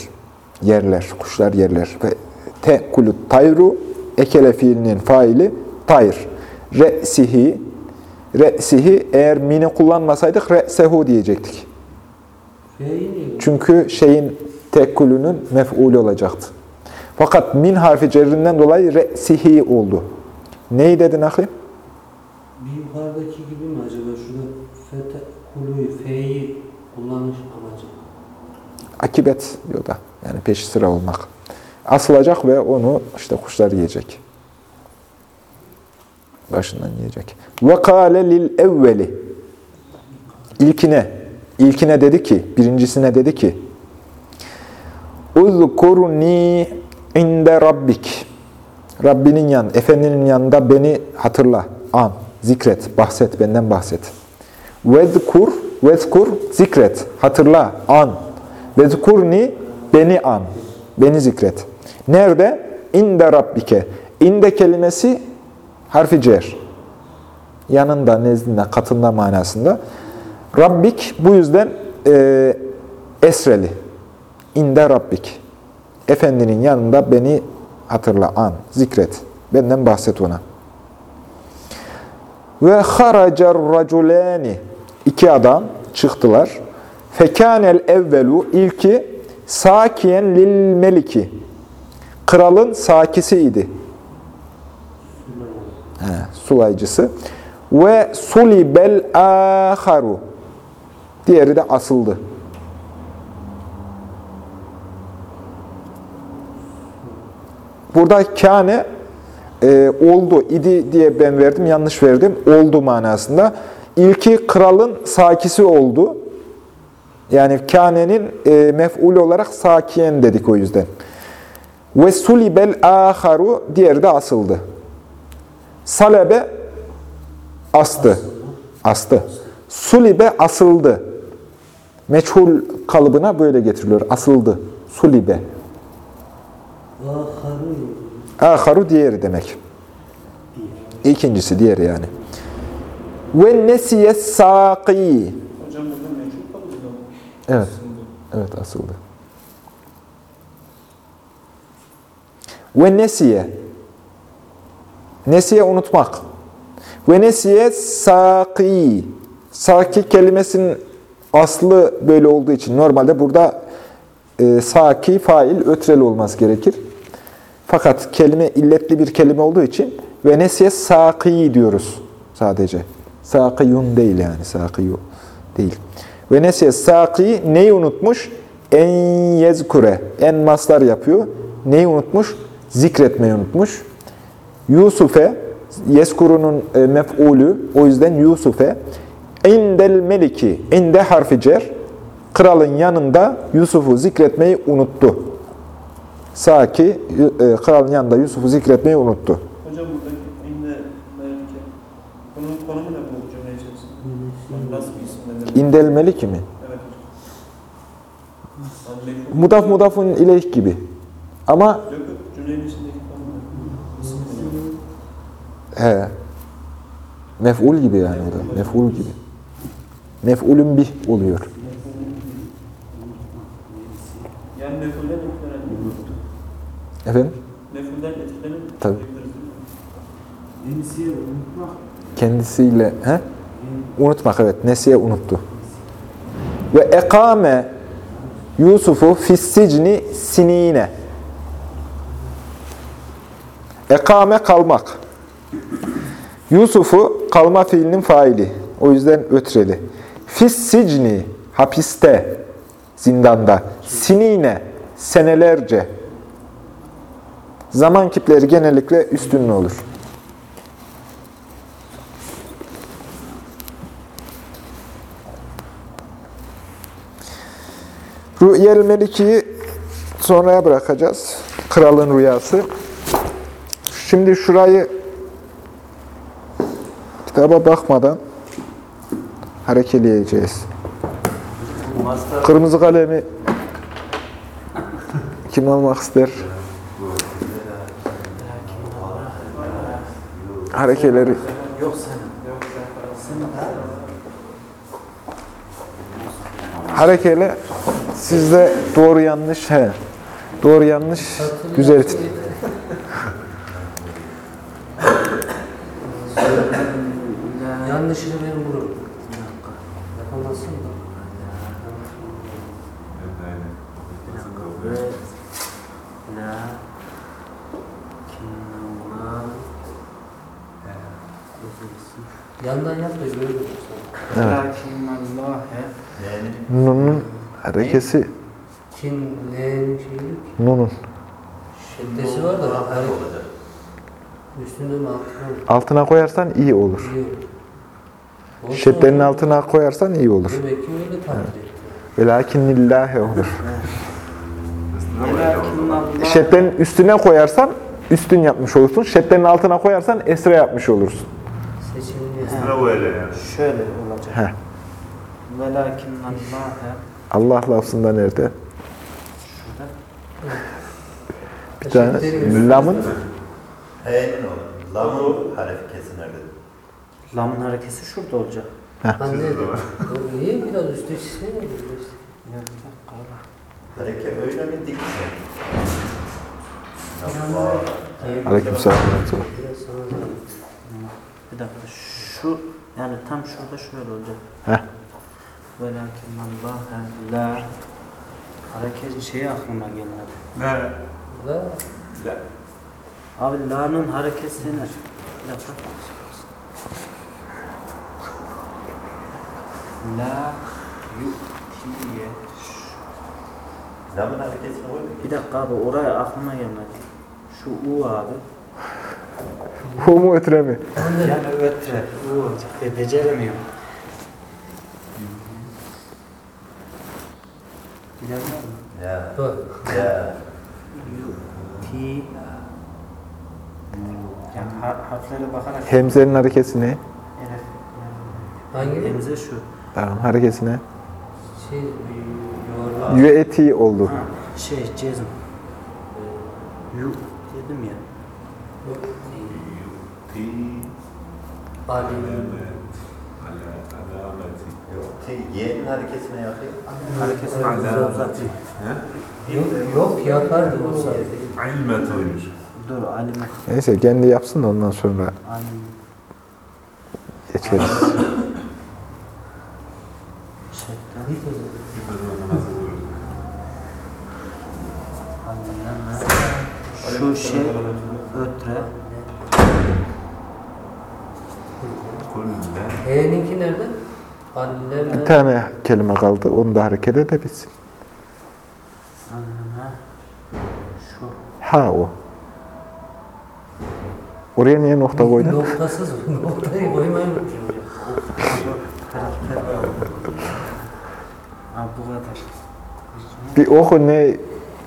Speaker 1: Yerler, kuşlar yerler. Ve te'kulu tayru, ekele fiilinin faili tayr. Re'sihi, re'sihi eğer mini kullanmasaydık re'sehu diyecektik. Çünkü şeyin te'kulünün mef'ulü olacaktı. Fakat min harfi cerrinden dolayı re'sihi oldu. Neyi dedin akı?
Speaker 4: Bir yukarıdaki gibi mi acaba şurada fete kuluyu, F'yi kullanış amacı?
Speaker 1: Akibet diyor da. Yani peş sıra olmak. Asılacak ve onu işte kuşlar yiyecek. Başından yiyecek. Ve kâle lil evveli. İlkine, ilkine dedi ki, birincisine dedi ki, Uzkurni inde rabbik. Rabbinin yan, Efendinin yanında beni hatırla, an, zikret, bahset, benden bahset. Vezkur, vezkur, zikret, hatırla, an. Vezkurni, beni an, beni zikret. Nerede? İnde rabbike. İnde kelimesi harfi cer. Yanında, nezdinde, katında manasında. Rabbik bu yüzden e, esreli. İnde Rabbik. Efendinin yanında beni hatırla, an, zikret. Benden bahset ona. Ve haracar raculani. İki adam çıktılar. Fekanel evvelu ilki sakiyen lil meliki. Kralın sakisiydi. He, sulayıcısı. Ve sulibel aharu. Diğeri de asıldı. Burada kâne e, oldu, idi diye ben verdim, yanlış verdim. Oldu manasında. İlki kralın sakisi oldu. Yani kânenin e, mef'ul olarak sakiyen dedik o yüzden. Ve sulibel aharu, diğeri de asıldı. Salebe astı. Astı. Sulibe asıldı. Meçhul kalıbına böyle getiriliyor. Asıldı. Sulibe.
Speaker 4: Aharu
Speaker 1: diğeri demek. İkincisi diğeri yani. Ve nesiye
Speaker 3: kalıyor.
Speaker 1: Evet. Evet asıldı. Ve nesiye. Nesiye unutmak. Ve nesiye saki. Saki kelimesinin aslı böyle olduğu için normalde burada e, saki fail ötreli olması gerekir. Fakat kelime illetli bir kelime olduğu için ve nesiye saki diyoruz sadece. Sakiyun değil yani sakiyu değil. Ve nesiye saki neyi unutmuş? En yezkure. En maslar yapıyor. Neyi unutmuş? Zikretmeyi unutmuş. Yusuf'e, Yeskuru'nun e, mef'ulü, o yüzden Yusuf'e, indel meliki, inde harfi cer, kralın yanında Yusuf'u zikretmeyi unuttu. Saki, e, kralın yanında Yusuf'u zikretmeyi unuttu.
Speaker 3: Hocam buradaki inde melike. Bunun konumu ne bu cümle içerisinde? Nasıl bir isim?
Speaker 1: İndel meliki mi?
Speaker 3: Evet
Speaker 1: Mudaf mudafun ileyh gibi. Ama
Speaker 3: Yok yok cümlenin içindeki konu ne? İsim konumu.
Speaker 1: He, mef'ul gibi yani o da. Mef'ul gibi. Mef'ulün bih oluyor.
Speaker 3: Yani mefulden etkilenen.
Speaker 1: Efendim?
Speaker 3: Mefulden etkilenen.
Speaker 1: Tabii.
Speaker 4: Ensiye unutmak.
Speaker 1: Kendisiyle, he? Unutmak evet. Nesiye unuttu. Ve ekame Yusuf'u fissicni sinine. Ekame kalmak. Yusuf'u kalma fiilinin faili. O yüzden ötreli. Fissicni hapiste, zindanda. Sinine senelerce. Zaman kipleri genellikle üstünlü olur. Rü'yel Meliki'yi sonraya bırakacağız. Kralın rüyası. Şimdi şurayı kitaba bakmadan harekeleyeceğiz. Kırmızı kalemi kim almak ister? Harekeleri harekele sizde doğru yanlış he. Doğru yanlış düzeltin.
Speaker 4: Yanlışını ben vururum. Bir dakika. Yapamazsın da. Ve la kinna Yandan yap da görelim.
Speaker 1: Nun'un harekesi
Speaker 4: Kinlerin şeyi
Speaker 1: Nun'un.
Speaker 4: şiddesi var da hareket. Üstünde mi altında mı?
Speaker 1: Altına koyarsan iyi olur.
Speaker 4: İyi olur.
Speaker 1: Şeddenin
Speaker 4: olur.
Speaker 1: altına koyarsan iyi olur.
Speaker 4: Demek ki öyle takdir
Speaker 1: lillahi olur. Şeddenin üstüne koyarsan üstün yapmış olursun. Şeddenin altına koyarsan esre yapmış olursun.
Speaker 5: seçilmiş.
Speaker 2: Ne böyle yani?
Speaker 5: Şöyle olacak.
Speaker 1: Heh.
Speaker 5: Velakinnallâhe
Speaker 1: Allah lafzında nerede?
Speaker 5: şurada.
Speaker 1: Bir tane lamın
Speaker 2: H'nin o. Lamın hareketi nerede?
Speaker 5: Lamın hareketi şurada olacak.
Speaker 4: Anne, o niye biraz üstü çizsene?
Speaker 5: Ya bir dakika Allah.
Speaker 2: Hareket öyle mi dik mi? Allah.
Speaker 4: sana da.
Speaker 5: Bir dakika şu yani tam şurada şöyle olacak.
Speaker 1: Heh.
Speaker 5: Velakinnallâhe la hareketin şeyi aklıma gelmedi.
Speaker 3: Ne?
Speaker 4: Da
Speaker 5: Abi la'nın hareketini bir dakika. La yu'tiye
Speaker 2: Lamın hareketini koy.
Speaker 5: Bir dakika abi oraya aklıma gelmedi. Şu U abi.
Speaker 1: Hu mu ötre mi?
Speaker 5: Yani ötre. U. Be- Beceremiyorum. Bilen var mı?
Speaker 2: Ya. Ya.
Speaker 5: Ti yani har harflere bakarak
Speaker 1: Hemzenin harekesi ne?
Speaker 5: Elif
Speaker 4: Hangi?
Speaker 5: Elimize şu.
Speaker 1: Tamam harekesi ne?
Speaker 4: Şey, yuvarlak.
Speaker 1: Yüeti oldu.
Speaker 5: Ha, şey cezm. Yu dedim ya.
Speaker 2: T, Y'nin hareketine yapayım.
Speaker 5: Hareketini uzatayım.
Speaker 4: Yok, yok yapardı.
Speaker 6: Ilmetiymiş.
Speaker 5: Dur alime.
Speaker 1: Neyse kendi yapsın da ondan sonra
Speaker 5: Alim.
Speaker 1: geçeriz.
Speaker 5: Şedden.
Speaker 4: Git o zaman.
Speaker 5: Alime. Şu şey ötre.
Speaker 4: E'ninki nerede?
Speaker 1: Bir
Speaker 4: Alilerle.
Speaker 1: tane kelime kaldı. Onu da hareket edebilsin.
Speaker 5: Alime. Şu.
Speaker 1: Ha o. Oraya niye nokta koydun?
Speaker 4: Noktasız. Noktayı koymayı unutmuşum.
Speaker 5: Ha bu kadar.
Speaker 1: Bir oku ne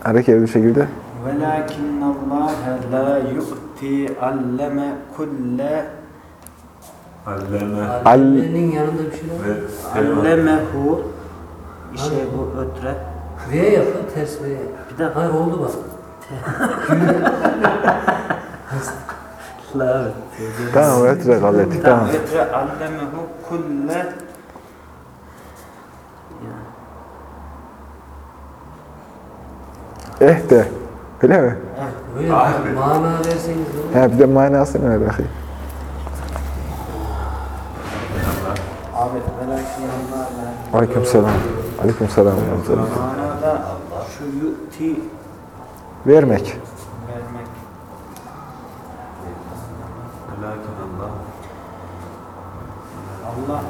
Speaker 1: hareketli bir şekilde.
Speaker 5: وَلَكِنَّ اللّٰهَ لَا يُؤْتِي عَلَّمَ كُلَّ
Speaker 6: Alleme.
Speaker 4: Alilerinin yanında bir şey var.
Speaker 6: Ve
Speaker 5: عَلَّمَهُ İşte bu ötre.
Speaker 4: V yapın ters V.
Speaker 5: Bir dakika.
Speaker 4: Hayır oldu bak.
Speaker 5: La evet.
Speaker 1: Tamam ötre kabul ettik tamam.
Speaker 5: Ötre عَلَّمَهُ كُلَّ
Speaker 1: Eh de. Öyle mi?
Speaker 4: Böyle ah, mana derseniz olur.
Speaker 1: Ha, bir de manasını ver bakayım.
Speaker 5: Abi
Speaker 1: Aleyküm selam. Aleyküm selam.
Speaker 5: Manada şu yu'ti
Speaker 1: vermek.
Speaker 5: Vermek.
Speaker 6: Velâkin Allah.
Speaker 5: Allah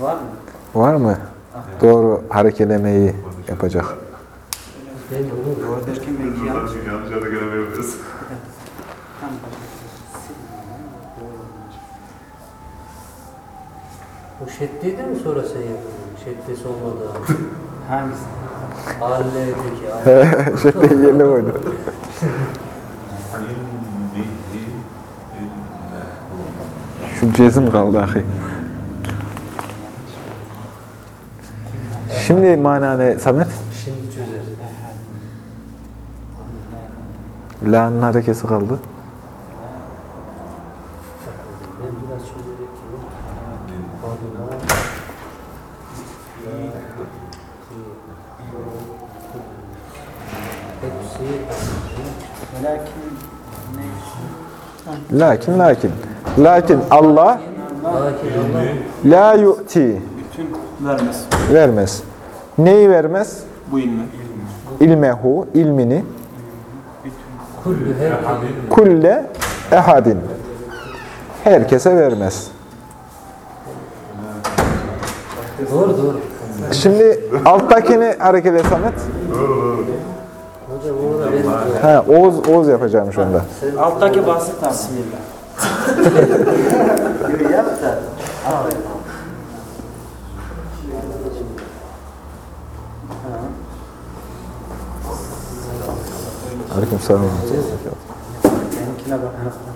Speaker 6: var.
Speaker 5: var mı?
Speaker 1: Var mı? Doğru harekelemeyi yapacak.
Speaker 5: Doğru derken belki yanlış.
Speaker 6: Yanlış.
Speaker 4: O şeddeyi de mi sonra sen yapıyorsun? Şeddesi olmadı abi.
Speaker 5: Hangisi?
Speaker 4: Halledeki.
Speaker 1: Şeddeyi yerine koydu. cezim kaldı ahi. Şimdi mana ne Samet?
Speaker 4: Şimdi çözer.
Speaker 1: La'nın harekesi kaldı. Lakin lakin. Lakin Allah la yu'ti
Speaker 3: Bütün vermez.
Speaker 1: vermez. Neyi vermez?
Speaker 3: Bu ilmi.
Speaker 1: İlmehu, ilmini kulle ehadin. Herkese vermez.
Speaker 4: Doğru doğru.
Speaker 1: Şimdi alttakini hareket et Samet. Ha, Oğuz, Oğuz yapacağım şu anda.
Speaker 5: Alttaki basit abi. عليكم
Speaker 4: السلام ورحمة الله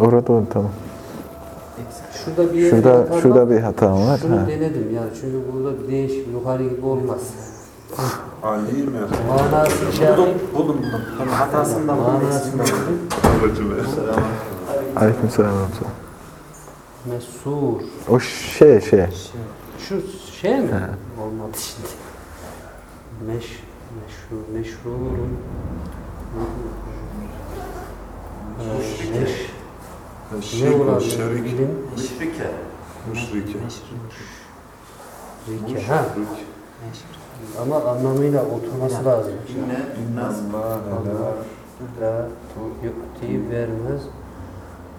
Speaker 1: Orada o tamam.
Speaker 4: Şurada bir
Speaker 1: Şurada
Speaker 4: hata
Speaker 1: şurada bir hata var.
Speaker 4: Şunu
Speaker 1: Ha.
Speaker 4: denedim yani çünkü burada bir değişik yukarı gibi olmaz.
Speaker 6: Ali mi?
Speaker 4: Manası şey
Speaker 5: Buldum, buldum, buldum. Tamam, hatasından buldum.
Speaker 4: Manası
Speaker 1: Aleykümselam.
Speaker 4: mesur.
Speaker 1: O şey şey.
Speaker 4: Şu şey mi? Olmadı şimdi. Meş, meşhur, meşhurun. Ee, Meş,
Speaker 6: Şirk,
Speaker 4: olabilir?
Speaker 6: şerik,
Speaker 2: Müşrike.
Speaker 6: müşrike.
Speaker 4: rike. Ha, ama anlamıyla oturması lazım.
Speaker 2: Yine nasıl?
Speaker 4: La yu'ti vermez.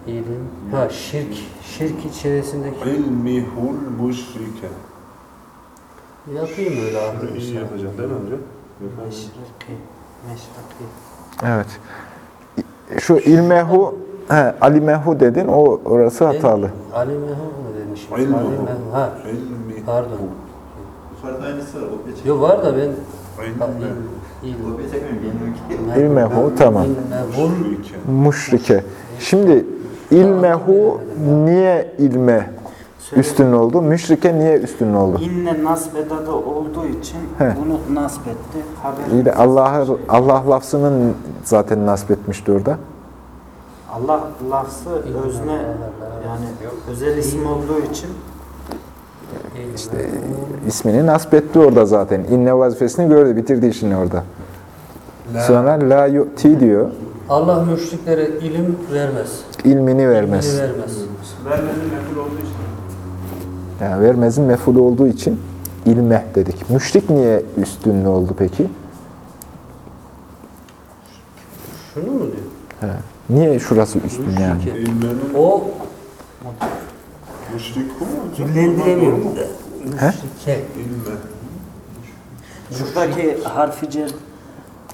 Speaker 4: İlim. Ha şirk. Şirk içerisindeki.
Speaker 6: İlmihul müşrike.
Speaker 4: Yapayım öyle abi.
Speaker 6: İyi yapacaksın değil mi amca?
Speaker 5: Meşriki, meşriki.
Speaker 1: Evet. Şu ilmehu he, alimehu dedin. O orası hatalı.
Speaker 4: Ali Mehu mu demişim? Ali Mehu. Ha pardon.
Speaker 2: Yukarıda aynısı var.
Speaker 4: Yok var da ben.
Speaker 1: İlmehu tamam.
Speaker 6: Müşrike.
Speaker 1: Şimdi ilmehu niye ilme üstün oldu? Müşrike niye üstün oldu?
Speaker 5: İnne nasbedada olduğu için
Speaker 1: He.
Speaker 5: bunu nasbetti. Haber
Speaker 1: İyi de Allah'a Allah lafzının zaten nasip etmişti orada.
Speaker 5: Allah lafzı özne yani özel isim olduğu için
Speaker 1: İşte ismini nasip etti orada zaten. İnne vazifesini gördü, bitirdi işini orada. Sonra la yu'ti diyor.
Speaker 4: Allah müşriklere ilim vermez.
Speaker 1: ilmini vermez.
Speaker 4: İlmini vermez.
Speaker 3: Vermenin meful olduğu için.
Speaker 1: Yani vermezin mefulü olduğu için ilmeh dedik. Müşrik niye üstünlü oldu peki?
Speaker 4: Şunu mu diyor?
Speaker 1: He. Niye şurası üstün yani?
Speaker 4: O
Speaker 6: müşrik bu mu?
Speaker 5: dillendiremiyorum.
Speaker 4: müşrike.
Speaker 6: İlme.
Speaker 5: Şuradaki harfi cer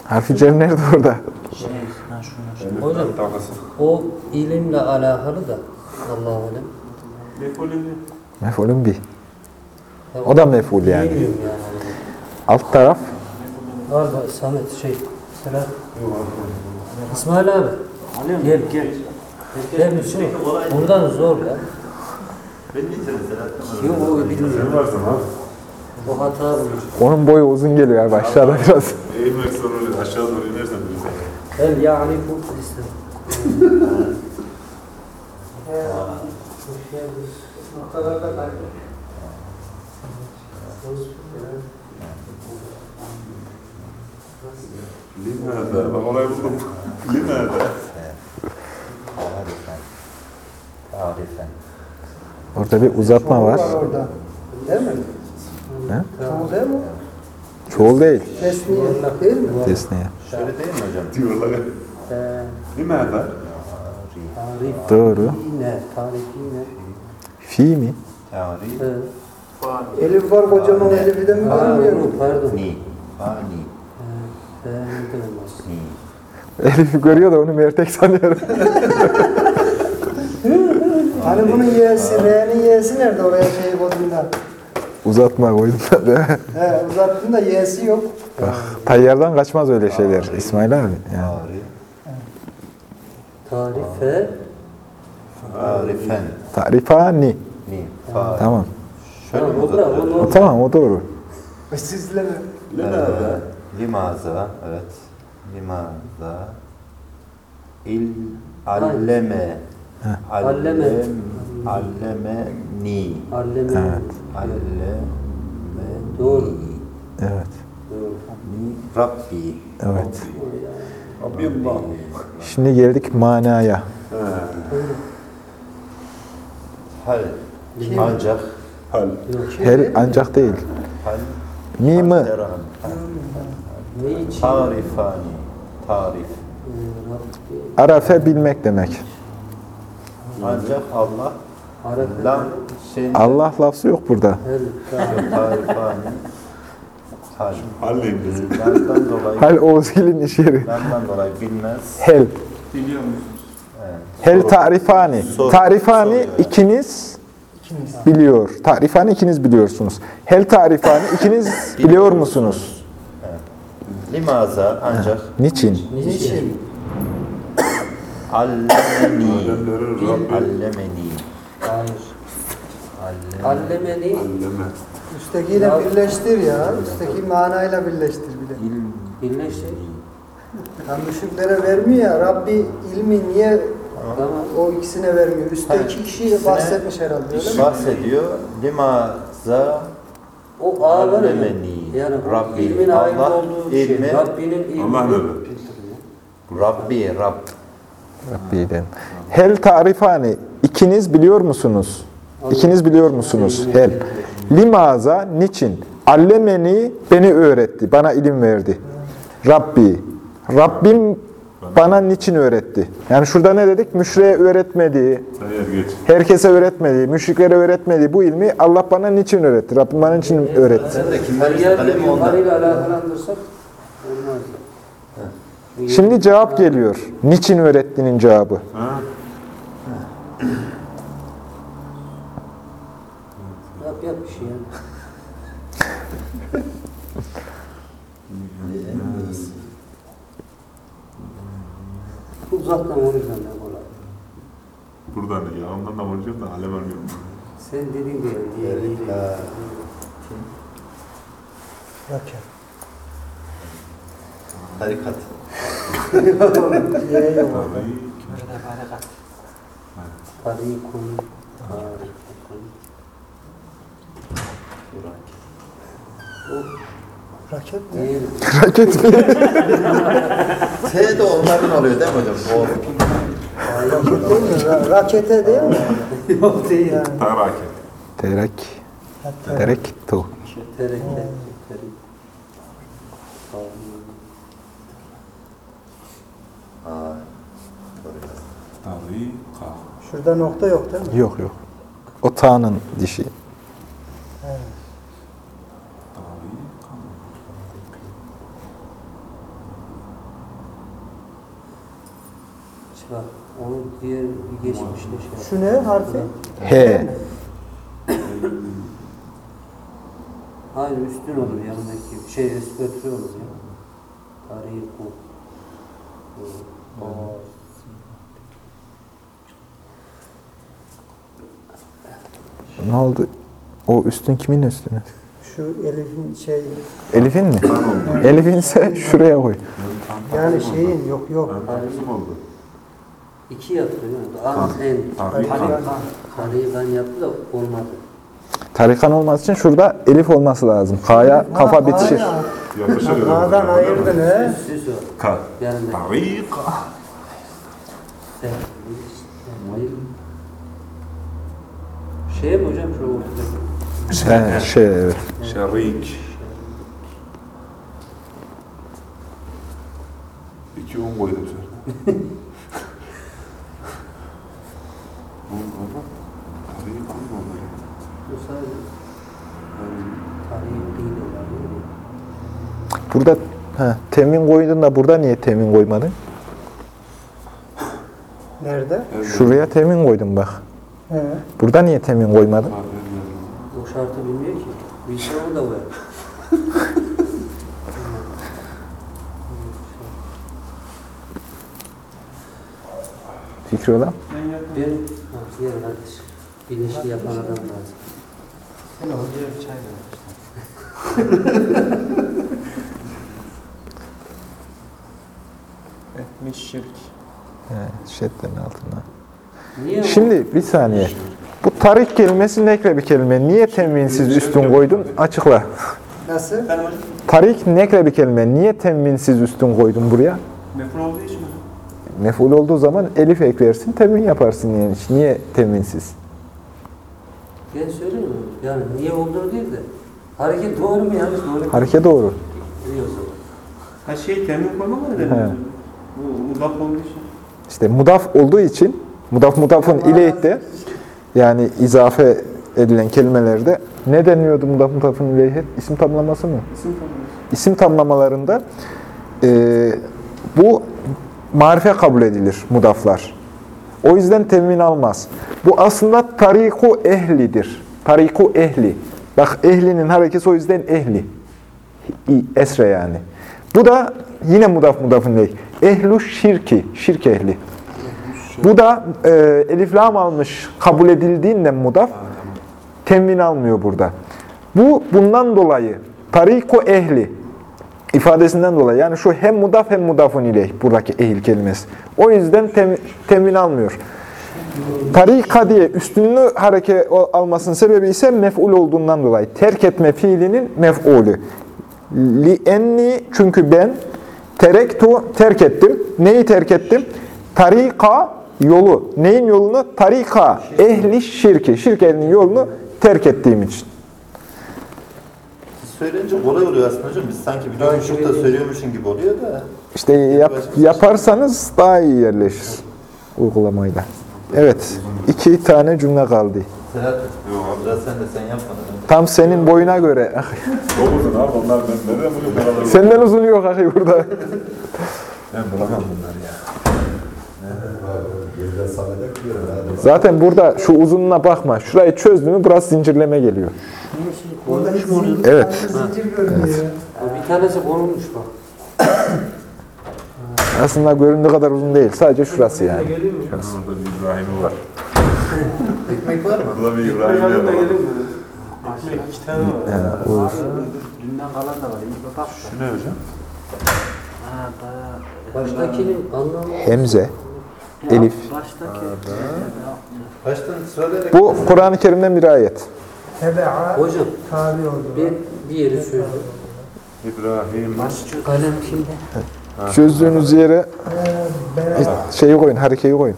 Speaker 1: Harfi cer nerede orada?
Speaker 5: şey, ha.
Speaker 4: Hocam.
Speaker 6: Takası.
Speaker 4: O ilimle alakalı da Allah'u alem.
Speaker 1: Mefulün bir.
Speaker 4: Ya
Speaker 1: O da meful yani.
Speaker 4: Bilmiyorum yani.
Speaker 1: Alt taraf
Speaker 4: Var da Samet şey. Selam. İsmail abi.
Speaker 5: Alıyorum.
Speaker 4: Gel.
Speaker 5: Gel.
Speaker 4: Gel Müslüm. Buradan zor ya.
Speaker 2: Ben niye seni Selahattin abi?
Speaker 4: Yok o bilmiyorum.
Speaker 6: Sen varsın ha.
Speaker 4: O hata bulmuş.
Speaker 1: onun boyu uzun geliyor abi aşağıda biraz.
Speaker 6: Eğilmek sonra aşağı doğru inersen bilirsin.
Speaker 4: El yani bu liste.
Speaker 6: Limada. Bak orayı buldum. Limada.
Speaker 2: Tarifen.
Speaker 1: Orada bir uzatma var.
Speaker 7: orada. Değil mi?
Speaker 1: He?
Speaker 7: Çoğu değil mi?
Speaker 1: Çoğul değil.
Speaker 7: Tesniye değil mi?
Speaker 1: Tesniye.
Speaker 2: Şöyle değil mi hocam?
Speaker 6: Diyorlar. Limada.
Speaker 4: Tarif.
Speaker 1: Doğru.
Speaker 4: Yine. Tarif yine.
Speaker 1: Fi mi?
Speaker 2: Tarif.
Speaker 4: Evet.
Speaker 7: Elif var kocaman Elif'i de mi görmüyor mu?
Speaker 4: Pardon. Pardon.
Speaker 2: Ni. Fani.
Speaker 4: Ee, de olmaz.
Speaker 2: Ni.
Speaker 1: Elif'i görüyor da onu mertek sanıyorum.
Speaker 7: Hani bunun y'si, R'nin y'si nerede oraya şey koyduğunda?
Speaker 1: Uzatma koydum da değil mi?
Speaker 7: He uzattığında y'si yok.
Speaker 1: Bak, tayyardan kaçmaz öyle şeyler İsmail abi. Yani.
Speaker 2: Tarif.
Speaker 4: Tarife.
Speaker 2: Tarifen.
Speaker 1: Tarifani.
Speaker 2: Ni.
Speaker 1: Tamam.
Speaker 2: Şöyle
Speaker 4: Tamam, o da- o da-
Speaker 1: tamam o doğru.
Speaker 7: Sizle mi?
Speaker 2: Limada. Limaza. Evet. Limaza. İl. Alleme.
Speaker 4: Alleme.
Speaker 2: Alleme. Ni.
Speaker 4: Alleme.
Speaker 1: Evet.
Speaker 2: Alleme.
Speaker 4: Doğru.
Speaker 1: Evet.
Speaker 2: Ni. Rabbi.
Speaker 1: Evet.
Speaker 6: Abiyallah.
Speaker 1: Şimdi geldik manaya.
Speaker 2: Hal. Ancak.
Speaker 6: Hal.
Speaker 1: Her ancak değil.
Speaker 2: Hal.
Speaker 1: Mimi.
Speaker 2: Tarifani. Tarif.
Speaker 1: Arafe bilmek demek.
Speaker 2: Ancak Allah
Speaker 4: Arafe.
Speaker 2: lam şeyin
Speaker 1: Allah lafzı yok burada.
Speaker 4: Her
Speaker 2: tarifani. Lamdan dolayı
Speaker 1: Hal Oğuzgil'in iş yeri.
Speaker 2: lamdan dolayı bilmez.
Speaker 1: Hel.
Speaker 3: Biliyor musunuz?
Speaker 2: Evet.
Speaker 1: Hel tarifani.
Speaker 2: Sor-
Speaker 1: Tarifani
Speaker 2: soruyor
Speaker 1: ikiniz biliyor. Tarifani ikiniz biliyorsunuz. Hel tarifani ikiniz biliyor musunuz?
Speaker 2: Limaza ancak
Speaker 1: Niçin?
Speaker 7: Niçin?
Speaker 2: allemeni allemeni
Speaker 4: Hayır. Allemeni
Speaker 6: Alleme.
Speaker 7: Üsttekiyle birleştir ya. Üstteki manayla birleştir bile.
Speaker 2: ilm
Speaker 4: birleştir.
Speaker 7: Müşriklere vermiyor ya. Rabbi ilmi niye
Speaker 4: Tamam.
Speaker 7: o ikisine vermiyor? Üstte iki kişi
Speaker 2: ikisine
Speaker 7: bahsetmiş herhalde öyle mi?
Speaker 2: bahsediyor. Limaza
Speaker 4: O A var ya. Yani
Speaker 2: Rabbi.
Speaker 4: ilmin ait
Speaker 2: Allah
Speaker 4: olduğu şey.
Speaker 2: ilmi-
Speaker 4: Rabbinin ilmi.
Speaker 6: Allah verir.
Speaker 2: Rabbi Rab
Speaker 1: Rabbi'den. Hel tarifani ikiniz biliyor musunuz? İkiniz biliyor musunuz? Hel. Limaza niçin? Allemeni beni öğretti, bana ilim verdi. Rabbi. Rabbim bana niçin öğretti? Yani şurada ne dedik? Müşriye öğretmediği, herkese öğretmediği, müşriklere öğretmediği bu ilmi Allah bana niçin öğretti? Rabbim bana niçin öğretti? Şimdi cevap geliyor. Niçin öğrettiğinin cevabı.
Speaker 4: Yap yap bir şey. Uzaktan vuracağım ben kolay.
Speaker 6: Buradan ya. Ondan da vuracağım da alem ölmüyorum.
Speaker 4: Sen dediğin gibi diye
Speaker 2: Evet, ha.
Speaker 7: Raket.
Speaker 2: Tarikat.
Speaker 7: Diye yok.
Speaker 4: Tarikun. Tarikun.
Speaker 7: Raket?
Speaker 4: Değil.
Speaker 1: Raket mi?
Speaker 2: T de onların oluyor değil mi hocam? O
Speaker 7: Raket değil mi? Ra- Rakete değil mi?
Speaker 4: Yok değil.
Speaker 7: Yani.
Speaker 6: Taraket.
Speaker 1: Terek.
Speaker 7: Hatta
Speaker 1: Terek tu.
Speaker 4: Terik.
Speaker 2: Ha.
Speaker 6: Tarika.
Speaker 7: şurada nokta yok değil mi?
Speaker 1: Yok yok. O ta'nın dişi.
Speaker 7: Evet.
Speaker 6: Tarika.
Speaker 4: Bak onu diğer geçmişte şey.
Speaker 7: Şu ne harfi?
Speaker 1: He.
Speaker 4: Hayır üstün olur yanındaki şey espetri olur ya. Tariku. O.
Speaker 1: Ne oldu? O üstün kimin üstüne?
Speaker 7: Şu Elif'in şey
Speaker 1: Elif'in mi? Elif'in ise şuraya koy.
Speaker 7: yani şeyin yok yok.
Speaker 6: Kim oldu?
Speaker 4: İki yaptı değil mi? An, en.
Speaker 6: Tarikan.
Speaker 4: Tarikan yaptı da olmadı.
Speaker 1: Tarikan olması için şurada Elif olması lazım. K'ya kafa bitişir.
Speaker 7: K'dan ayırdın he.
Speaker 4: Süs.
Speaker 6: Ka.
Speaker 4: Yanında.
Speaker 6: Tarika.
Speaker 4: Şey mi hocam şu ortada?
Speaker 1: He, şey evet.
Speaker 6: Şerik. İki un koydum. Baba.
Speaker 4: Bu sadece değil.
Speaker 1: Burada he, temin koydun da burada niye temin koymadın?
Speaker 7: Nerede?
Speaker 1: Şuraya temin koydum bak.
Speaker 7: He.
Speaker 1: Burada niye temin koymadın?
Speaker 4: O şartı bilmiyor ki. Bilse onu da koyar.
Speaker 1: Fikri olan?
Speaker 3: Ben.
Speaker 4: Ben, ha, diğer kardeş. Bilinçli yapan adam lazım.
Speaker 3: Etmiş şirk.
Speaker 1: He, şeddenin altına.
Speaker 4: Niye
Speaker 1: Şimdi bir saniye. Bu tarik kelimesi nekre bir kelime. Niye teminsiz üstün koydun? Açıkla.
Speaker 7: Nasıl?
Speaker 1: Tarik nekre bir kelime. Niye teminsiz üstün koydun buraya?
Speaker 3: mefhul olduğu için?
Speaker 1: Meful olduğu zaman elif eklersin, temin yaparsın yani. Niye teminsiz?
Speaker 4: Ben söyleyeyim mi? Yani niye olduğunu değil de hareket doğru mu yanlış doğru mu?
Speaker 1: Hareke doğru.
Speaker 4: İyi o zaman.
Speaker 3: Ha şey temin koyma mı dedim? Bu mudaf olduğu için.
Speaker 1: İşte mudaf olduğu için mudaf mudafın ileyhte yani izafe edilen kelimelerde ne deniyordu mudaf mudafın ileyhe? İsim tamlaması mı?
Speaker 3: İsim tanımlıyorsun.
Speaker 1: İsim tamlamalarında e, bu marife kabul edilir mudaflar. O yüzden temin almaz. Bu aslında tariku ehlidir. Tariku ehli. Bak ehlinin harekesi o yüzden ehli. Esre yani. Bu da yine mudaf mudafın değil. Ehlu şirki. Şirk ehli. Bu da e, elif lam almış kabul edildiğinde mudaf temin almıyor burada. Bu bundan dolayı tariku ehli ifadesinden dolayı yani şu hem mudaf hem mudafun ileyh buradaki ehil kelimesi. O yüzden tem- temin almıyor. Tarika diye üstünlü hareket almasının sebebi ise mef'ul olduğundan dolayı. Terk etme fiilinin mef'ulü. Li enni çünkü ben terektu terk ettim. Neyi terk ettim? Tarika yolu. Neyin yolunu? Tarika ehli şirki. Şirk ehlinin yolunu terk ettiğim için.
Speaker 2: Söyleyince kolay oluyor aslında hocam. Biz sanki biliyormuşuz da söylüyormuşsun gibi oluyor da.
Speaker 1: İşte yap- yaparsanız daha iyi yerleşir uygulamayla. Evet, iki tane cümle kaldı.
Speaker 2: Serhat, biraz sen de sen yapmadın.
Speaker 1: Tam senin boyuna göre.
Speaker 6: Çok uzun abi onlar ben nereden?
Speaker 1: Senden uzun yok ahi burada.
Speaker 6: Ben bulamam bunları ya.
Speaker 1: Zaten burada şu uzunluğuna bakma. Şurayı çözdün mü burası zincirleme geliyor.
Speaker 7: Orada hiç zincir,
Speaker 1: Evet.
Speaker 7: ya.
Speaker 4: Bir tanesi konulmuş bak.
Speaker 1: Aslında göründüğü kadar uzun değil. Sadece şurası yani.
Speaker 6: Burada bir İbrahim'i var.
Speaker 2: Ekmek var mı?
Speaker 6: Burada bir İbrahim'i var.
Speaker 3: Ekmek iki tane var.
Speaker 1: Yani olur.
Speaker 5: Dünden kalan da var. İyi bak.
Speaker 6: Şu ne hocam?
Speaker 5: Ha, bayağı.
Speaker 4: Baştakinin anlamı...
Speaker 1: Hemze, elif.
Speaker 5: Baştaki.
Speaker 2: Baştan söyleyerek.
Speaker 1: Bu Kur'an-ı Kerim'den bir ayet.
Speaker 7: Tebe'a
Speaker 4: Hocam
Speaker 7: tabi oldu.
Speaker 4: bir, bir yeri söyle.
Speaker 6: İbrahim.
Speaker 4: Kalem kimde?
Speaker 1: Çözdüğünüz yere
Speaker 7: Ben
Speaker 1: şeyi koyun, harekeyi koyun.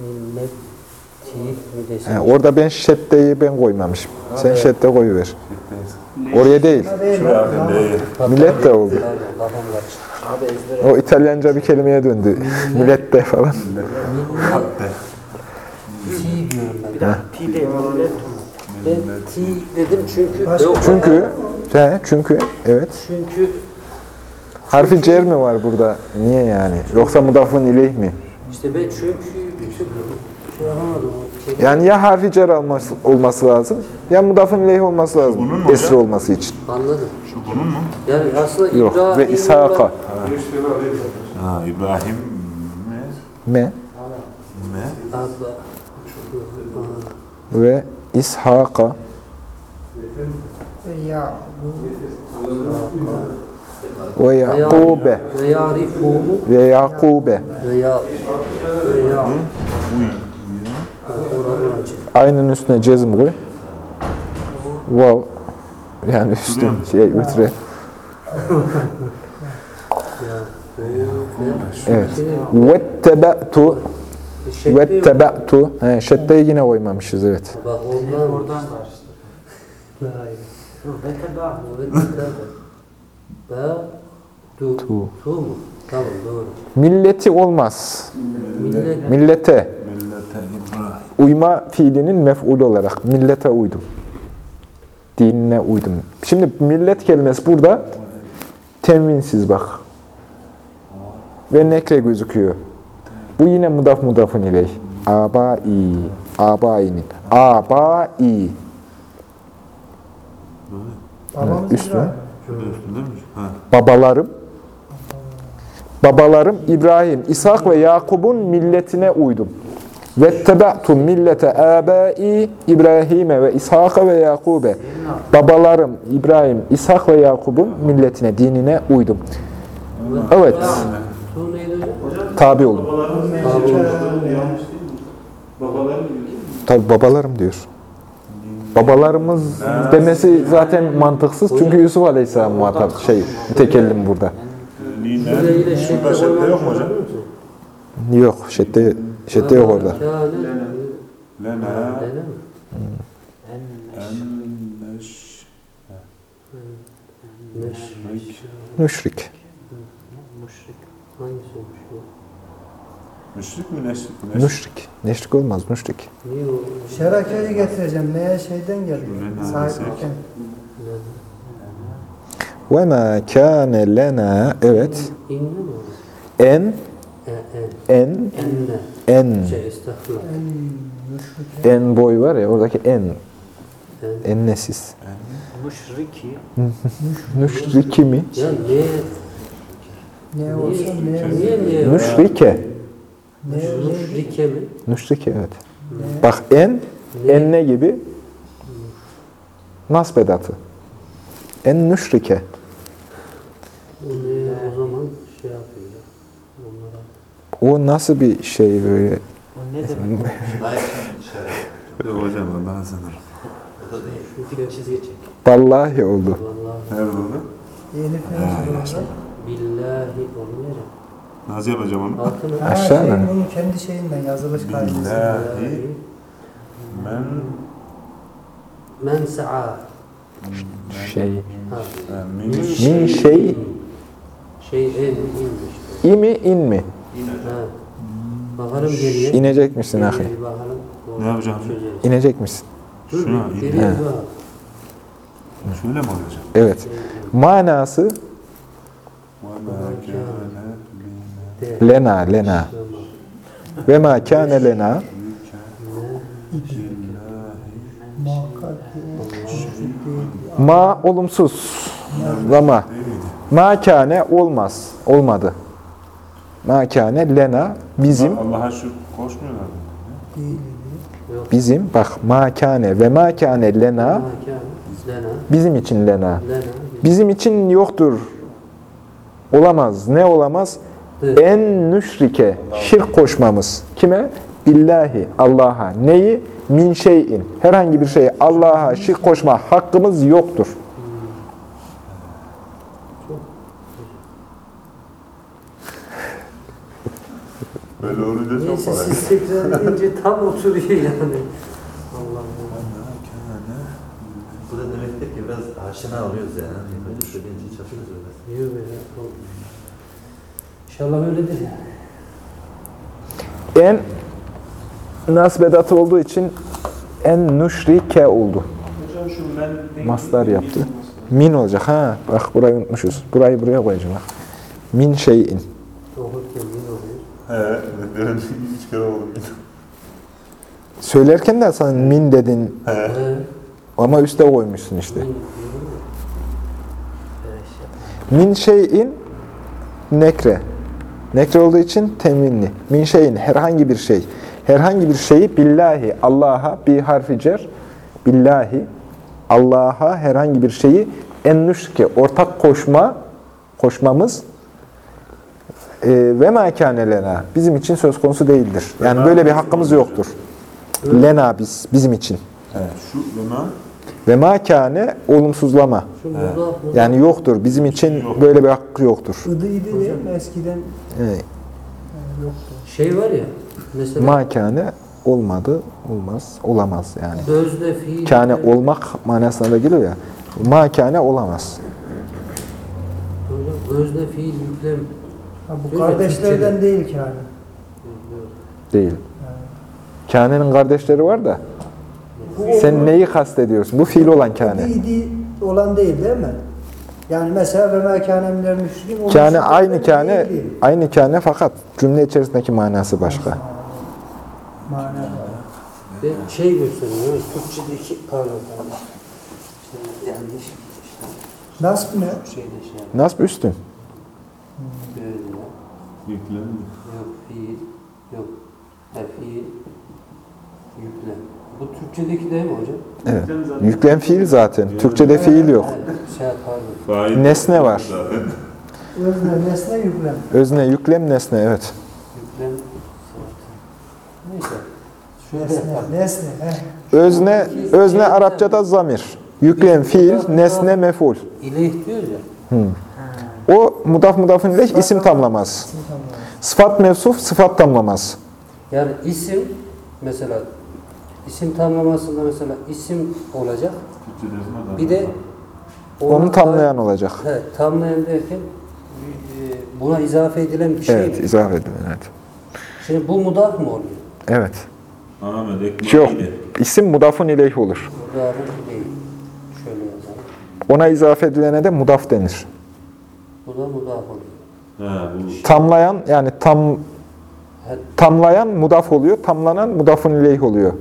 Speaker 4: Millet?
Speaker 1: Yani orada ben şeddeyi ben koymamışım. Sen şedde koyuver. Oraya değil. Millet de oldu. O İtalyanca bir kelimeye döndü. Millet de falan.
Speaker 4: Çiğ diyorum Ben çiğ dedim çünkü...
Speaker 7: Başka-
Speaker 1: Çünkü, he, çünkü, evet.
Speaker 4: Çünkü
Speaker 1: Harfi cer mi var burada? Niye yani? Yoksa mudafın ileyh mi?
Speaker 4: işte ben çünkü şey kelime-
Speaker 1: Yani ya harfi cer olması, olması lazım, ya mudafın ileyh olması lazım.
Speaker 6: Bunun mu
Speaker 1: Esri olması için.
Speaker 4: Anladım.
Speaker 6: Şu bunun mu?
Speaker 4: Yani aslında
Speaker 1: Yok.
Speaker 4: İbrahim
Speaker 1: Ve İshak'a.
Speaker 6: Ha İbrahim mi?
Speaker 1: Me
Speaker 6: Me?
Speaker 4: Abla.
Speaker 1: Ve İshak'a ve Yakube
Speaker 4: Ve
Speaker 1: ve Yakube.
Speaker 4: ve ve.
Speaker 1: Aynen üstüne cezm koy. Vav. Yani üstün şey ütre. Evet. Vettebe'tu
Speaker 4: Şekli
Speaker 1: Vettebe'tu. He, şeddeyi yine koymamışız evet.
Speaker 4: Bak ondan
Speaker 5: Oradan.
Speaker 4: Hayır.
Speaker 5: Dur. Beteba.
Speaker 4: Ba tu.
Speaker 1: Tu.
Speaker 4: Tu mu? Tamam doğru.
Speaker 1: Milleti olmaz.
Speaker 4: Millet
Speaker 1: Millete
Speaker 6: Millete İbrahim.
Speaker 1: uyma fiilinin mef'ulü olarak millete uydum. Dinine uydum. Şimdi millet kelimesi burada tenvinsiz bak. Ve nekre gözüküyor. Bu yine mudaf mudafın ileyh. Abai. Abai'nin. Abai.
Speaker 7: babamız
Speaker 1: Üstü. Babalarım. Babalarım İbrahim, İshak ve Yakub'un milletine uydum. Ve tebe'tu millete abai İbrahim'e ve İshak'a ve Yakub'e. Babalarım İbrahim, İshak ve Yakub'un milletine, dinine uydum. Evet? Tabi olun.
Speaker 4: Tabi olun.
Speaker 1: Tabi babalarım diyor. Babalarımız demesi zaten mantıksız çünkü Yusuf Aleyhisselam muhatap, şey, mütekellim burada.
Speaker 6: Şedde yok mu hocam?
Speaker 1: Yok, şedde, yok orada.
Speaker 6: Lena.
Speaker 4: Neş.
Speaker 1: Müşrik.
Speaker 6: Müşrik mi neşrik mi?
Speaker 1: Nüşrik. Neşrik olmaz,
Speaker 4: o?
Speaker 7: Şerakayı getireceğim. Neye şeyden geldi?
Speaker 6: Şöyle
Speaker 7: Sahipliyken.
Speaker 1: Ve ma kâne lena evet en
Speaker 4: E, en.
Speaker 1: en en
Speaker 4: Şey
Speaker 1: en boy var ya oradaki en
Speaker 4: En.
Speaker 1: nesiz.
Speaker 5: Müşriki.
Speaker 1: Nüşriki mi?
Speaker 4: Ya?
Speaker 7: Ne olsa ne?
Speaker 1: Nüşrike.
Speaker 7: Ne? Ne?
Speaker 4: Müşrike mi?
Speaker 1: Nüşrike evet. Bak en en ne gibi? Nasbedatı. En nüşrike.
Speaker 4: O ne o zaman şey yapıyor ya. Onlara.
Speaker 1: O nasıl bir şey böyle?
Speaker 5: O ne demek?
Speaker 6: Hocam Allah'a sanırım.
Speaker 1: Vallahi oldu.
Speaker 4: Vallahi
Speaker 6: Nerede oldu?
Speaker 7: Elif mevzu var.
Speaker 4: billahi onu verin.
Speaker 6: Nasıl yapacağım onu?
Speaker 4: Altını
Speaker 7: Ha,
Speaker 1: Aşağı
Speaker 7: şeyin
Speaker 1: mı?
Speaker 7: bunun kendi şeyinden yazılış kaydesi.
Speaker 6: Billahi men
Speaker 4: Men sa'a.
Speaker 1: Şey.
Speaker 6: Min
Speaker 1: Min şey
Speaker 4: Şey en inmiş.
Speaker 1: i mi in mi?
Speaker 4: Bakalım geriye.
Speaker 1: İnecek misin ahi?
Speaker 6: Ne yapacağım?
Speaker 4: Çözeriz.
Speaker 1: İnecek misin?
Speaker 6: Şuna in. Şöyle mi olacak?
Speaker 1: Evet. Manası
Speaker 6: Ve
Speaker 1: lena lena. Ve ma kâne lena ma olumsuz. Ve ma. Kâne olmaz. Olmadı. Ma kâne lena bizim
Speaker 6: Allah'a şirk koşmuyorlar
Speaker 1: bizim bak ma kâne ve ma kâne lena bizim için lena.
Speaker 4: Lena.
Speaker 1: Bizim için yoktur. Olamaz. Ne olamaz? En nüşrike, şirk koşmamız. Kime? Billahi, Allah'a. Neyi? Min şeyin. Herhangi bir şeye Allah'a şirk koşma hakkımız yoktur.
Speaker 6: Böyle olunca çok
Speaker 4: Neyse
Speaker 6: kolay.
Speaker 4: siz tekrar edince tam oturuyor yani. Allah
Speaker 2: Bu da demektir ki biraz aşina oluyoruz yani. Böyle istediğince çalışıyoruz biraz.
Speaker 4: Yok be ya. İnşallah öyledir yani.
Speaker 1: En nasbedatı olduğu için en nüşrike oldu.
Speaker 3: Hocam şu men değil,
Speaker 1: yaptı. Min olacak. Ha, bak burayı unutmuşuz. Burayı buraya koyacağım. bak. Min şeyin.
Speaker 6: Üç kere oldu.
Speaker 1: Söylerken de sen min dedin
Speaker 4: He.
Speaker 1: ama üste koymuşsun işte.
Speaker 4: Min.
Speaker 1: Min şeyin nekre. Nekre olduğu için teminli. Min şeyin herhangi bir şey. Herhangi bir şeyi billahi Allah'a bir harfi cer. Billahi Allah'a herhangi bir şeyi en nüşke ortak koşma koşmamız e, ve ma kâne lena bizim için söz konusu değildir. Yani böyle bir hakkımız yoktur. Lena biz bizim için.
Speaker 6: He, şu lima
Speaker 1: Ve ma kâne olumsuzlama. Yani yoktur. Bizim için böyle bir hakkı yoktur.
Speaker 7: Idıydı mi? Eskiden
Speaker 1: Evet.
Speaker 7: yoktu.
Speaker 4: Şey var ya. Mesela
Speaker 1: Ma kâne olmadı, olmaz, olamaz yani.
Speaker 4: sözde fiil.
Speaker 1: Kâne olmak manasına da geliyor ya. Ma kâne olamaz.
Speaker 4: Özne fiil yüklem.
Speaker 7: Ha, bu
Speaker 4: Yok,
Speaker 7: kardeşlerden değil ki yani.
Speaker 1: Değil. Kâne'nin kardeşleri var da
Speaker 7: Bu
Speaker 1: sen neyi kastediyorsun? Bu fiil olan kâne.
Speaker 7: İdi olan değil değil mi? Yani mesela ve mekânemler müşrikin. o
Speaker 1: Kâne aynı kâne, aynı kâne fakat cümle içerisindeki manası başka.
Speaker 7: Mana.
Speaker 4: Ben şey gösteriyor. Türkçedeki pardon. İşte yanlış. işte
Speaker 7: Nasb ne?
Speaker 4: şeyde şey
Speaker 1: Nasb üstün.
Speaker 4: böyle. Yok fiil. Yok. Ha, fiil. Yüklem. Bu Türkçedeki değil mi hocam?
Speaker 1: Evet.
Speaker 3: Yüklem
Speaker 1: fiil zaten. Türkçede fiil yok.
Speaker 4: Şey pardon.
Speaker 6: Fail
Speaker 1: Nesne var.
Speaker 6: zaten.
Speaker 7: Özne, nesne yüklem.
Speaker 1: Özne, yüklem, nesne evet.
Speaker 4: Yüklem. Neyse. Şöyle
Speaker 7: Nesne,
Speaker 4: yapalım.
Speaker 7: nesne. heh.
Speaker 1: Özne, özne Arapçada zamir. Yüklem fiil, nesne meful.
Speaker 4: İleyh diyor ya.
Speaker 1: O mudaf mudafın ileyh isim tamlamaz. Sıfat mevsuf sıfat tamlamaz.
Speaker 4: Yani isim mesela isim tamlamasında mesela isim olacak. Bir de
Speaker 1: Onu tamlayan olacak.
Speaker 4: He, tamlayan derken e, buna izafe edilen bir şey
Speaker 1: Evet,
Speaker 4: mi?
Speaker 1: izah edin. Evet.
Speaker 4: Şimdi bu mudaf mı oluyor?
Speaker 1: Evet.
Speaker 6: Ahmet ekmeği
Speaker 1: Yok. İsim mudafun ileyh olur.
Speaker 4: Mudafın değil. Şöyle yazalım.
Speaker 1: Ona izafe edilene de mudaf denir.
Speaker 4: Bu da mudaf oluyor.
Speaker 6: He bu.
Speaker 1: Tamlayan yani tam
Speaker 4: Evet.
Speaker 1: tamlayan mudaf oluyor. Tamlanan mudafun ileyh oluyor.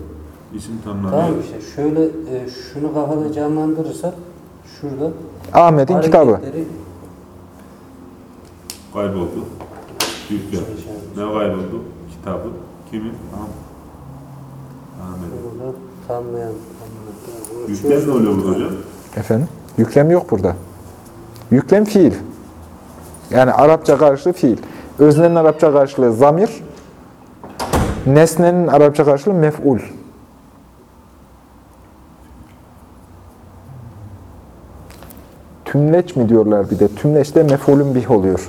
Speaker 6: İsim tamladı.
Speaker 4: Tamam işte şöyle e, şunu kafada canlandırırsak şurada
Speaker 1: Ahmet'in kitabı.
Speaker 4: hareketleri
Speaker 6: Kayboldu. Yükle. Ne kayboldu? Kitabı. Kimin? Ah- Ahmet.
Speaker 4: burada tamlayan tamlayan.
Speaker 6: Yüklem ne oluyor burada hocam?
Speaker 1: Efendim? Yüklem yok burada. Yüklem fiil. Yani Arapça karşılığı fiil. Öznenin Arapça karşılığı zamir. Nesnenin Arapça karşılığı mef'ul. Tümleç mi diyorlar bir de. Tümleç de mef'ulün bih oluyor.